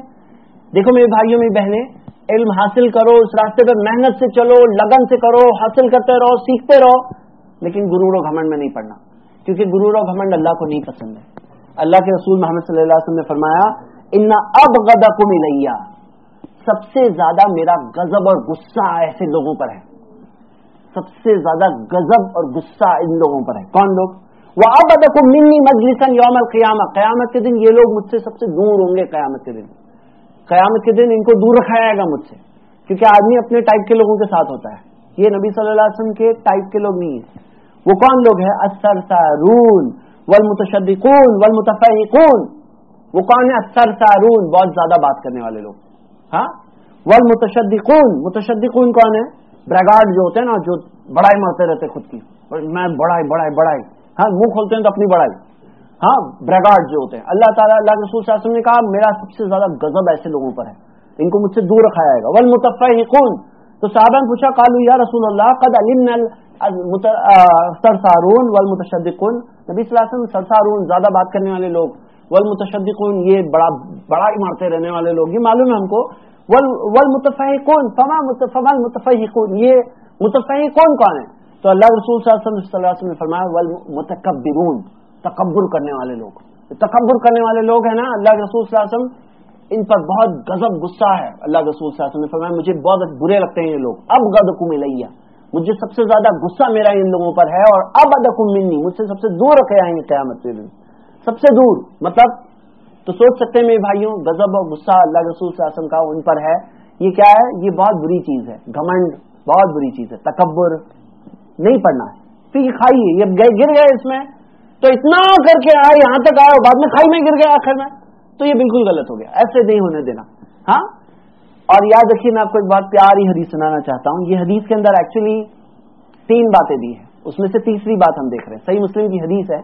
دیکھو میرے بھائیوں، میری بہنیں، علم حاصل کرو، اس راستے پر محنت سے چلو، لگن سے کرو، حاصل کرتے رہو، سیکھتے رہو۔ لیکن گرور و گھمنڈ میں نہیں پڑنا کیونکہ گرور و گھمنڈ اللہ کو نہیں پسند ہے۔ اللہ کے رسول محمد صلی اللہ علیہ وسلم نے فرمایا ان اب گدا کو ملیا سب سے زیادہ میرا غضب اور غصہ ایسے لوگوں پر ہے۔ سب سے زیادہ غضب اور غصہ ان لوگوں پر ہے۔ کون لوگ؟ وہ اب ادب منی مجلسن یوم القیامت قیامت کے دن یہ لوگ مجھ سے سب سے دور ہوں گے قیامت کے دن۔ قیامت کے دن ان کو دور رکھا جائے گا مجھ سے۔ کیونکہ آدمی اپنے ٹائپ کے لوگوں کے ساتھ ہوتا ہے۔ یہ نبی صلی اللہ علیہ وسلم کے ٹائپ کے لوگ نہیں ہیں۔ وہ کون لوگ ہیں؟ اثر سارون والمتشدقون والمتفقون وہ کون ہے اثر سارون بہت زیادہ بات کرنے والے لوگ۔ ہاں؟ ول متشدقون کون ہے بریگارڈ جو ہوتے ہیں نا، جو بڑائی مارتے رہتے خود کی۔ میں بڑائی بڑائی بڑائی۔ ہاں منہ کھولتے ہیں تو اپنی بڑائی۔ ہاں بریگارڈ جو ہوتے ہیں۔ اللہ تعالیٰ، اللہ کے رسول صلی اللہ علیہ وسلم نے کہا، میرا سب سے زیادہ غضب ایسے لوگوں پر ہے۔ ان کو مجھ سے دور رکھا جائے گا۔ ول متفقون تو صحابہ نے پوچھا کالو یا رسول اللہ، قد علم سرسارون والمتشدقون۔ نبی صلی اللہ علیہ وسلم سرسارون، زیادہ بات کرنے والے لوگ۔ والمتشدقون، یہ بڑا بڑا ہی مارتے رہنے والے لوگ۔ یہ معلوم ہے ہم کو۔ ول متفع فما متفع یہ متفع کون کون ہے تو اللہ رسول صلی اللہ علیہ وسلم نے فرمایا، والمتکبرون، تکبر کرنے والے لوگ۔ تکبر کرنے والے لوگ ہیں نا اللہ کے رسول صلی اللہ علیہ وسلم۔ ان پر بہت غضب، غصہ ہے اللہ کے رسول صلی اللہ علیہ وسلم نے فرمایا، مجھے بہت برے لگتے ہیں یہ لوگ۔ اب گد کو ملیا مجھے سب سے زیادہ غصہ میرا ان لوگوں پر ہے اور اب ادکم منی، مجھ سے سب سے دور رکھے آئیں گے قیامت کے دن۔ سب سے دور مطلب تو سوچ سکتے ہیں میرے بھائیوں، غضب اور غصہ اللہ رسول صلی اللہ علیہ وسلم کا ان پر ہے۔ یہ کیا ہے؟ یہ بہت بری چیز ہے، گھمنڈ، بہت بری چیز ہے۔ تکبر نہیں پڑنا ہے۔ پھر یہ کھائیے یہ گر گئے اس میں۔ تو اتنا کر کے آئے، یہاں تک آئے بعد میں کھائی میں گر گیا آخر میں۔ تو یہ بالکل غلط ہو گیا، ایسے نہیں ہونے دینا۔ ہاں؟ اور یاد رکھیے، میں آپ کو ایک بات پیاری حدیث سنانا چاہتا ہوں۔ یہ حدیث کے اندر ایکچولی تین باتیں دی ہیں۔ اس میں سے تیسری بات ہم دیکھ رہے ہیں۔ صحیح مسلم کی حدیث ہے۔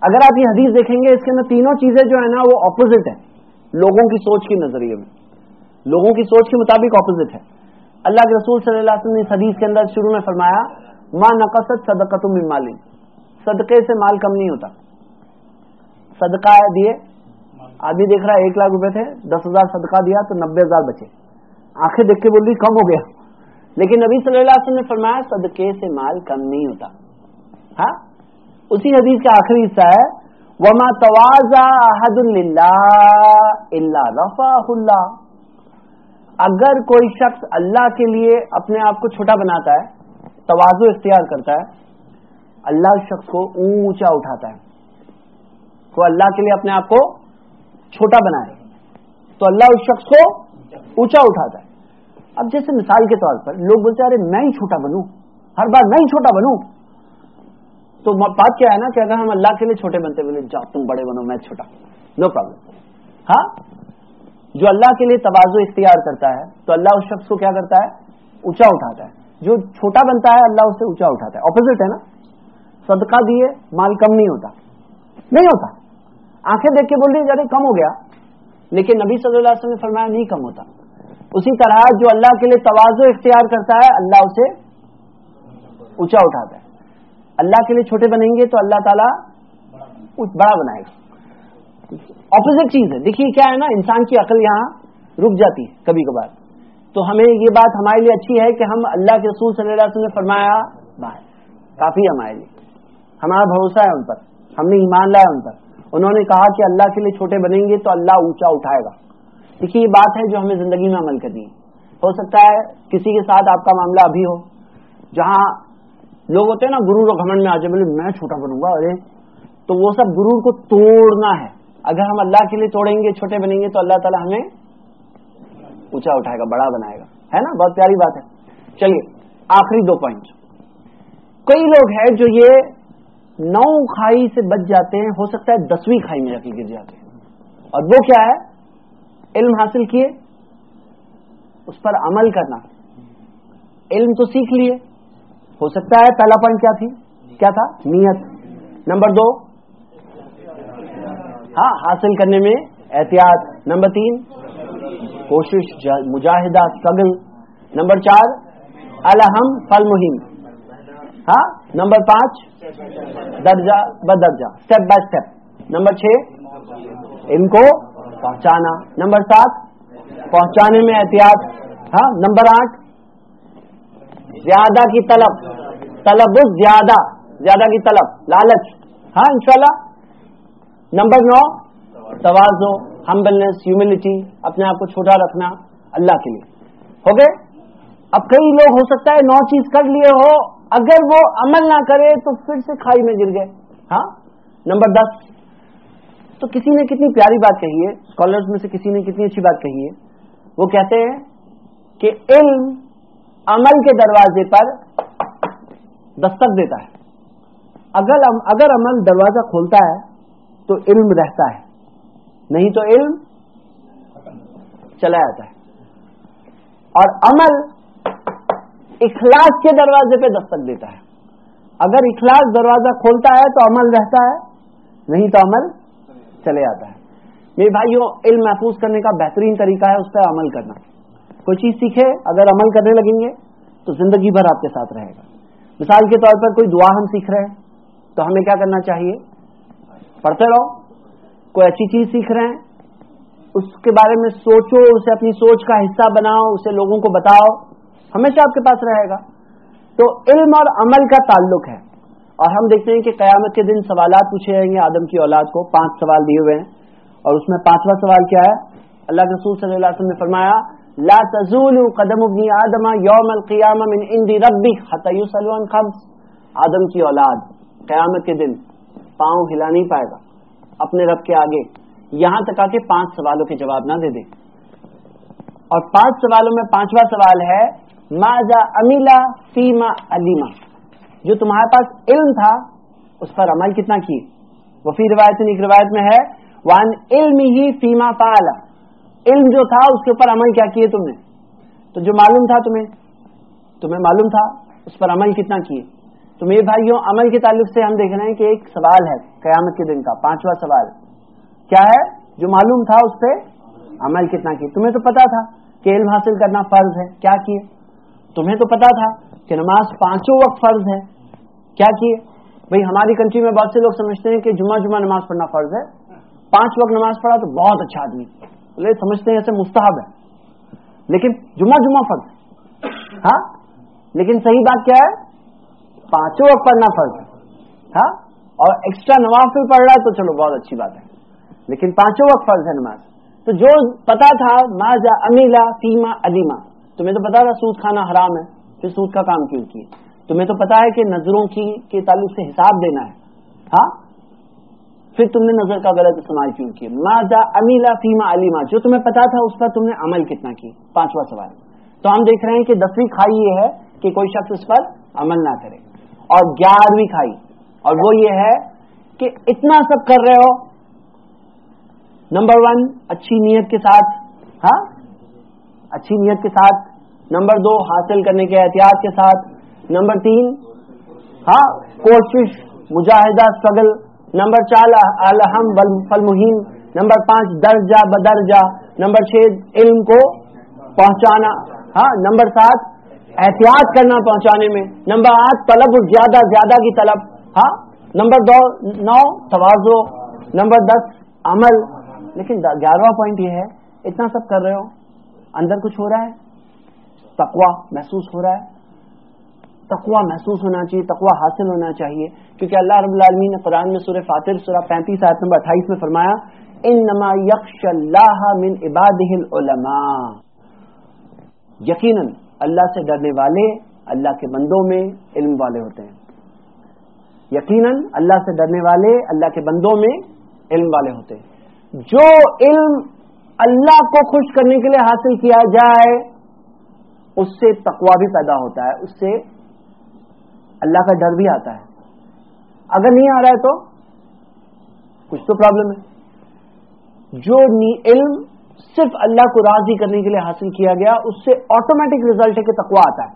اگر آپ یہ حدیث دیکھیں گے، اس کے اندر تینوں چیزیں جو ہے نا، وہ اپوزٹ ہیں۔ لوگوں کی سوچ کے نظریے میں۔ لوگوں کی سوچ کے مطابق اپوزٹ ہے اللہ کے رسول صلی اللہ علیہ وسلم نے اس حدیث کے اندر شروع میں فرمایا ماں نقصت صدقت مال. صدقے سے مال کم نہیں ہوتا۔ صدقہ دیے، آدمی دیکھ رہا ہے، ایک لاکھ روپے تھے، دس ہزار صدقہ دیا تو نبے ہزار بچے۔ آنکھیں دیکھ کے بول رہی کم ہو گیا۔ لیکن نبی صلی اللہ علیہ وسلم نے فرمایا، صدقے سے مال کم نہیں ہوتا۔ ہاں؟ اسی حدیث کا آخری حصہ ہے۔ وما توازا احد اللہ رفا اللہ اگر کوئی شخص اللہ کے لیے اپنے آپ کو چھوٹا بناتا ہے توازو اختیار کرتا ہے، اللہ اس شخص کو اونچا اٹھاتا ہے۔ تو اللہ کے لیے اپنے آپ کو چھوٹا بنائے۔ تو اللہ اس شخص کو اونچا اٹھاتا ہے۔ اب جیسے مثال کے طور پر لوگ بولتے ہیں، ارے میں ہی چھوٹا بنوں، ہر بار میں ہی چھوٹا بنوں۔ تو بات کیا ہے نا کہ اگر ہم اللہ کے لیے چھوٹے بنتے بولے، جاؤ تم بڑے بنو، میں چھوٹا۔ نو پرابلم ہاں؟ جو اللہ کے لیے توازو اختیار کرتا ہے، تو اللہ اس شخص کو کیا کرتا ہے؟ اونچا اٹھاتا ہے۔ جو چھوٹا بنتا ہے، اللہ اسے اونچا اٹھاتا ہے۔ اپوزٹ ہے نا؟ صدقہ دیے، مال کم نہیں ہوتا۔ نہیں ہوتا۔ آنکھیں دیکھ کے بول رہی جاتے کم ہو گیا۔ لیکن نبی صلی اللہ علیہ وسلم نے فرمایا، نہیں کم ہوتا۔ اسی طرح جو اللہ کے لیے توازو اختیار کرتا ہے، اللہ اسے اونچا اٹھاتا ہے۔ اللہ کے لیے چھوٹے بنیں گے تو اللہ تعالیٰ بڑا بنائے گا۔ اپوزٹ چیز ہے۔ دیکھیے کیا ہے نا، انسان کی عقل یہاں رک جاتی ہے کبھی کبھار۔ تو ہمیں یہ بات ہمارے لیے اچھی ہے کہ ہم اللہ کے رسول صلی اللہ علیہ وسلم نے فرمایا بات کافی ہمارے لیے۔ ہمارا بھروسہ ہے ان پر۔ ہم نے ایمان لایا ان پر۔ انہوں نے کہا کہ اللہ کے لیے چھوٹے بنیں گے تو اللہ اونچا اٹھائے گا۔ دیکھیے یہ بات ہے جو ہمیں زندگی میں عمل کرنی ہے۔ ہو سکتا ہے کسی کے ساتھ آپ کا معاملہ ابھی ہو، جہاں لوگ ہوتے ہیں نا گرور و گھمنڈ میں آ جائے بولے، میں چھوٹا بنوں گا، ارے، تو وہ سب گرور کو توڑنا ہے۔ اگر ہم اللہ کے لیے توڑیں گے، چھوٹے بنیں گے، تو اللہ تعالیٰ ہمیں اونچا اٹھائے گا، بڑا بنائے گا۔ ہے نا؟ بہت پیاری بات ہے۔ چلیے، آخری دو پوائنٹ کئی لوگ ہیں جو یہ نو کھائی سے بچ جاتے ہیں، ہو سکتا ہے دسویں کھائی میں جا کے گر جاتے ہیں۔ اور وہ کیا ہے؟ علم حاصل کیے، اس پر عمل کرنا۔ علم تو سیکھ لیے۔ ہو سکتا ہے پہلا پوائنٹ کیا تھی؟ کیا تھا؟ نیت۔ نمبر دو۔ ہاں حاصل کرنے میں احتیاط۔ نمبر تین، کوشش، مجاہدہ، سگل۔ نمبر چار، الحم، فل مہم۔ ہاں نمبر پانچ، درجہ بدرجہ اسٹیپ بائی اسٹیپ نمبر چھ، ان کو پہنچانا۔ نمبر سات، پہنچانے میں احتیاط۔ ہاں نمبر آٹھ، زیادہ کی طلب۔ طلب زیادہ زیادہ کی طلب، لالچ۔ ہاں انشاءاللہ۔ نمبر نو توازو ہمبلنس ہیوملٹی اپنے آپ کو چھوٹا رکھنا اللہ کے لیے۔ ہو گئے؟ اب کئی لوگ ہو سکتا ہے نو چیز کر لیے ہو، اگر وہ عمل نہ کرے تو پھر سے کھائی میں گر گئے۔ ہاں نمبر دس تو کسی نے کتنی پیاری بات کہی ہے اسکالرس میں سے کسی نے کتنی اچھی بات کہی ہے۔ وہ کہتے ہیں کہ علم عمل کے دروازے پر دستک دیتا ہے۔ اگر اگر عمل دروازہ کھولتا ہے، تو علم رہتا ہے۔ نہیں تو علم چلا جاتا ہے۔ اور عمل اخلاص کے دروازے پہ دستک دیتا ہے۔ اگر اخلاص دروازہ کھولتا ہے، تو عمل رہتا ہے۔ نہیں تو عمل چلے جاتا ہے۔ میرے بھائیوں علم محفوظ کرنے کا بہترین طریقہ ہے اس پہ عمل کرنا۔ کوئی چیز سیکھے، اگر عمل کرنے لگیں گے، تو زندگی بھر آپ کے ساتھ رہے گا۔ مثال کے طور پر کوئی دعا ہم سیکھ رہے ہیں، تو ہمیں کیا کرنا چاہیے؟ پڑھتے رہو۔ کوئی اچھی چیز سیکھ رہے ہیں، اس کے بارے میں سوچو، اسے اپنی سوچ کا حصہ بناؤ، اسے لوگوں کو بتاؤ۔ ہمیشہ آپ کے پاس رہے گا۔ تو علم اور عمل کا تعلق ہے۔ اور ہم دیکھتے ہیں کہ قیامت کے دن سوالات پوچھے جائیں گے آدم کی اولاد کو، پانچ سوال دیے ہوئے ہیں۔ اور اس میں پانچواں سوال کیا ہے؟ اللہ کے رسول صلی اللہ علیہ وسلم نے فرمایا، لا تزول قدم ابن آدم یوم القیامہ من اندی ربی خمس۔ آدم کی اولاد قیامت کے دن پاؤں ہلا نہیں پائے گا۔ اپنے رب کے آگے یہاں تک آ کے پانچ سوالوں کے جواب نہ دے دے۔ اور پانچ سوالوں میں پانچواں سوال ہے ماجا امیلا فیما علیما جو تمہارے پاس علم تھا، اس پر عمل کتنا کیے؟ وہ فی روایت ایک روایت میں ہے وان علم ہی فیما فعلا علم جو تھا، اس کے اوپر عمل کیا کیے تم نے؟ تو جو معلوم تھا تمہیں تمہیں معلوم تھا، اس پر عمل کتنا کیے؟ تو میرے بھائیوں، عمل کے تعلق سے ہم دیکھ رہے ہیں کہ ایک سوال ہے قیامت کے دن کا، پانچواں سوال۔ کیا ہے؟ جو معلوم تھا، اس پہ عمل کتنا کیے؟ تمہیں تو پتا تھا کہ علم حاصل کرنا فرض ہے، کیا کیے؟ تمہیں تو پتا تھا کہ نماز پانچوں وقت فرض ہے۔ کیا کیے بھائی ہماری کنٹری میں بہت سے لوگ سمجھتے ہیں کہ جمعہ جمعہ نماز پڑھنا فرض ہے۔ پانچ وقت نماز پڑھا تو بہت اچھا آدمی۔ بولے سمجھتے ہیں ایسے مستحب ہے لیکن جمعہ جمعہ فرض ہاں؟ لیکن صحیح بات کیا ہے؟ پانچوں وقت پڑھنا فرض ہے۔ ہاں؟ اور ایکسٹرا نماز بھی پڑھ رہا ہے تو چلو بہت اچھی بات ہے۔ لیکن پانچوں وقت فرض ہے نماز۔ تو جو پتا تھا ماجا امیلا فیما علیما تمہیں تو پتا تھا سود کھانا حرام ہے۔ پھر سود کا کام کیوں کیے؟ تمہیں تو پتا ہے کہ نظروں کی کے تعلق سے حساب دینا ہے۔ ہاں؟ پھر تم نے نظر کا غلط استعمال کیوں کیا؟ ماجا امیلا فیما علیما جو تمہیں پتا تھا اس پر تم نے عمل کتنا کی پانچواں سوال۔ تو ہم دیکھ رہے ہیں کہ دسویں کھائی یہ ہے کہ کوئی شخص اس پر عمل نہ کرے۔ اور گیارہویں کھائی۔ اور وہ یہ ہے کہ اتنا سب کر رہے ہو۔ نمبر ون اچھی نیت کے ساتھ۔ ہاں؟ اچھی نیت کے ساتھ۔ نمبر دو، حاصل کرنے کے احتیاط کے ساتھ۔ نمبر تین ہاں کوشش، مجاہدہ، سگل۔ نمبر چار الحم فل مہین نمبر پانچ، درجہ بدرجہ۔ نمبر چھ، علم کو پہنچانا۔ ہاں نمبر سات، احتیاط کرنا پہنچانے میں۔ نمبر آٹھ، طلب زیادہ زیادہ کی طلب۔ ہاں نمبر دو، نو توازو نمبر دس، عمل۔ لیکن گیارہواں پوائنٹ یہ ہے، اتنا سب کر رہے ہو، اندر کچھ ہو رہا ہے؟ تقوا محسوس ہو رہا ہے؟ تقوا محسوس ہونا چاہیے تقوا حاصل ہونا چاہیے۔ کیونکہ اللہ رب العالمین نے قرآن میں سورہ فاتر، سورہ پینتیس، آیت نمبر اٹھائیس میں فرمایا ان نما یکش اللہ من عباد العلماء۔ یقیناً اللہ سے ڈرنے والے اللہ کے بندوں میں علم والے ہوتے ہیں۔ یقیناً اللہ سے ڈرنے والے اللہ کے بندوں میں علم والے ہوتے ہیں۔ جو علم اللہ کو خوش کرنے کے لیے حاصل کیا جائے، اس سے تقوا بھی پیدا ہوتا ہے، اس سے اللہ کا ڈر بھی آتا ہے۔ اگر نہیں آ رہا ہے تو کچھ تو پرابلم ہے۔ جو علم صرف اللہ کو راضی کرنے کے لیے حاصل کیا گیا، اس سے آٹومیٹک ریزلٹ ہے کہ تقوا آتا ہے۔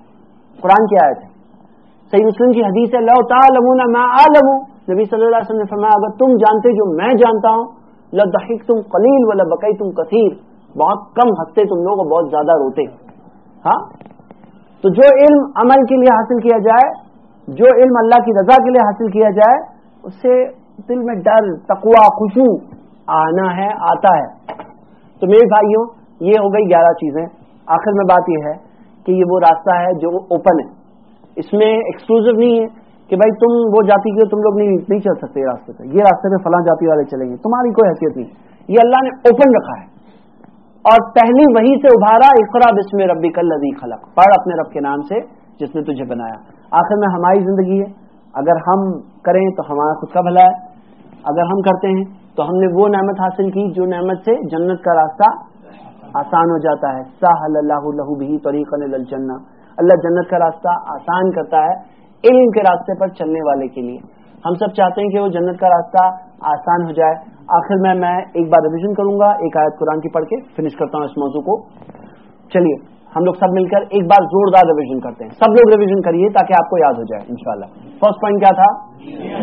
قرآن کی آیت ہے۔ صحیح مسلم کی حدیث ہے، لو تعلمون ما عالم نبی صلی اللہ علیہ وسلم نے فرمایا، اگر تم جانتے جو میں جانتا ہوں لدحک تم قلیل ولا بقی تم کثیر۔ بہت کم ہنستے تم لوگ بہت زیادہ روتے۔ ہاں؟ تو جو علم عمل کے لیے حاصل کیا جائے جو علم اللہ کی رضا کے لیے حاصل کیا جائے اس سے دل میں ڈر تقوا خوشبو آنا ہے، آتا ہے۔ تو میرے بھائیوں، یہ ہو گئی گیارہ چیزیں۔ آخر میں بات یہ ہے کہ یہ وہ راستہ ہے جو اوپن ہے۔ اس میں ایکسکلوزو نہیں ہے کہ بھائی تم وہ جاتی کی تم لوگ نہیں نہیں چل سکتے راستے پہ۔ یہ راستے پہ فلاں جاتی والے چلیں گے۔ تمہاری کوئی حیثیت نہیں۔ یہ اللہ نے اوپن رکھا ہے۔ اور پہلی وہی سے ابھارا، اقرا بسم ربی کل خلق۔ پڑھ اپنے رب کے نام سے۔ جس نے تجھے بنایا۔ آخر میں ہماری زندگی ہے۔ اگر ہم کریں تو ہمارا خود کا بھلا ہے۔ اگر ہم کرتے ہیں تو ہم نے وہ نعمت حاصل کی جو نعمت سے جنت کا راستہ آسان ہو جاتا ہے۔ ساحل اللہ لہو بھی طریق الجنہ اللہ جنت کا راستہ آسان کرتا ہے علم کے راستے پر چلنے والے کے لیے۔ ہم سب چاہتے ہیں کہ وہ جنت کا راستہ آسان ہو جائے۔ آخر میں میں ایک بار ریویژن کروں گا، ایک آیت قرآن کی پڑھ کے فنش کرتا ہوں اس موضوع کو۔ چلیے۔ ہم لوگ سب مل کر ایک بار زوردار ریویژن کرتے ہیں۔ سب لوگ ریویژن کریے تاکہ آپ کو یاد ہو جائے، انشاءاللہ۔ فرسٹ پوائنٹ کیا تھا؟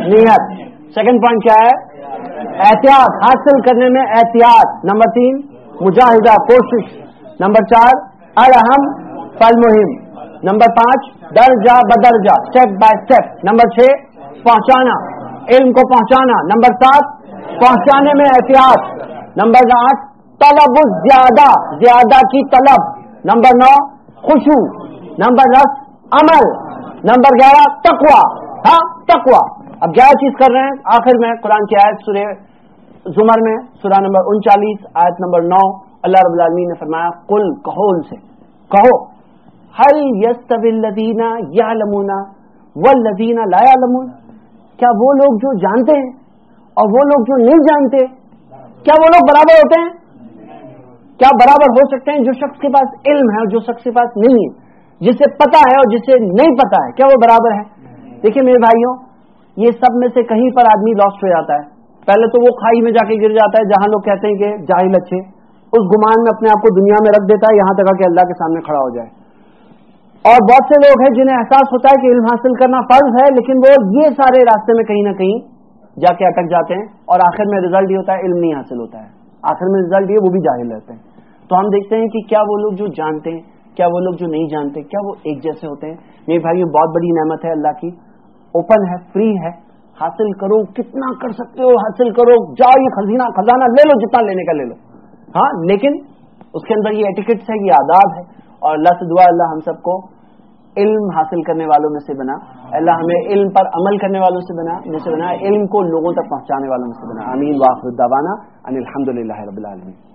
نیت۔ سیکنڈ پوائنٹ کیا ہے؟ احتیاط۔ حاصل کرنے میں احتیاط۔ نمبر تین، مجاہدہ کوشش۔ نمبر چار الحم فل مہم نمبر پانچ، درجہ بدرجہ۔ اسٹیپ بائی اسٹیپ نمبر چھ، پہنچانا۔ علم کو پہنچانا۔ نمبر سات، پہنچانے میں احتیاط۔ نمبر آٹھ، طلب زیادہ۔ زیادہ کی طلب۔ نمبر نو خوشو نمبر دس عمل نمبر گیارہ تقوا ہاں تقوا اب گیارہ چیز کر رہے ہیں آخر میں قرآن کی آیت سورہ زمر میں سورہ نمبر انچالیس آیت نمبر نو اللہ رب العالمین نے فرمایا کل کہو ان سے کہو. ہل یس یا لمونا و لدینہ لایا لمون کیا وہ لوگ جو جانتے ہیں اور وہ لوگ جو نہیں جانتے، کیا وہ لوگ برابر ہوتے ہیں؟ کیا برابر ہو سکتے ہیں جو شخص کے پاس علم ہے اور جو شخص کے پاس نہیں ہے؟ جسے پتا ہے اور جسے نہیں پتا ہے، کیا وہ برابر ہے؟ دیکھیے میرے بھائیوں، یہ سب میں سے کہیں پر آدمی لاسٹ ہو جاتا ہے۔ پہلے تو وہ کھائی میں جا کے گر جاتا ہے، جہاں لوگ کہتے ہیں کہ جاہل اچھے۔ اس گمان میں اپنے آپ کو دنیا میں رکھ دیتا ہے، یہاں تک کہ اللہ کے سامنے کھڑا ہو جائے۔ اور بہت سے لوگ ہیں جنہیں احساس ہوتا ہے کہ علم حاصل کرنا فرض ہے، لیکن وہ یہ سارے راستے میں کہیں نہ کہیں جا کے اٹک جاتے ہیں اور آخر میں رزلٹ یہ ہوتا ہے، علم نہیں حاصل ہوتا ہے۔ آخر میں رزلٹ یہ وہ بھی جاہل رہتے ہیں۔ تو ہم دیکھتے ہیں کہ کیا وہ لوگ جو جانتے ہیں، کیا وہ لوگ جو نہیں جانتے، کیا وہ ایک جیسے ہوتے ہیں؟ میرے بھائی بہت بڑی نعمت ہے اللہ کی۔ اوپن ہے فری ہے۔ حاصل کرو، کتنا کر سکتے ہو حاصل کرو، جاؤ یہ خزینہ، خزانہ لے لو، جتنا لینے کا لے لو۔ ہاں لیکن اس کے اندر یہ ایٹیکٹس ہے، یہ آداب ہے۔ اور اللہ سے دعا اللہ ہم سب کو علم حاصل کرنے والوں میں سے بنا۔ اللہ ہمیں علم پر عمل کرنے والوں سے بنا، میں سے بنا۔ علم کو لوگوں تک پہنچانے والوں میں سے بنا۔ امین واخر الدوانہ ان الحمد للہ رب العالمین۔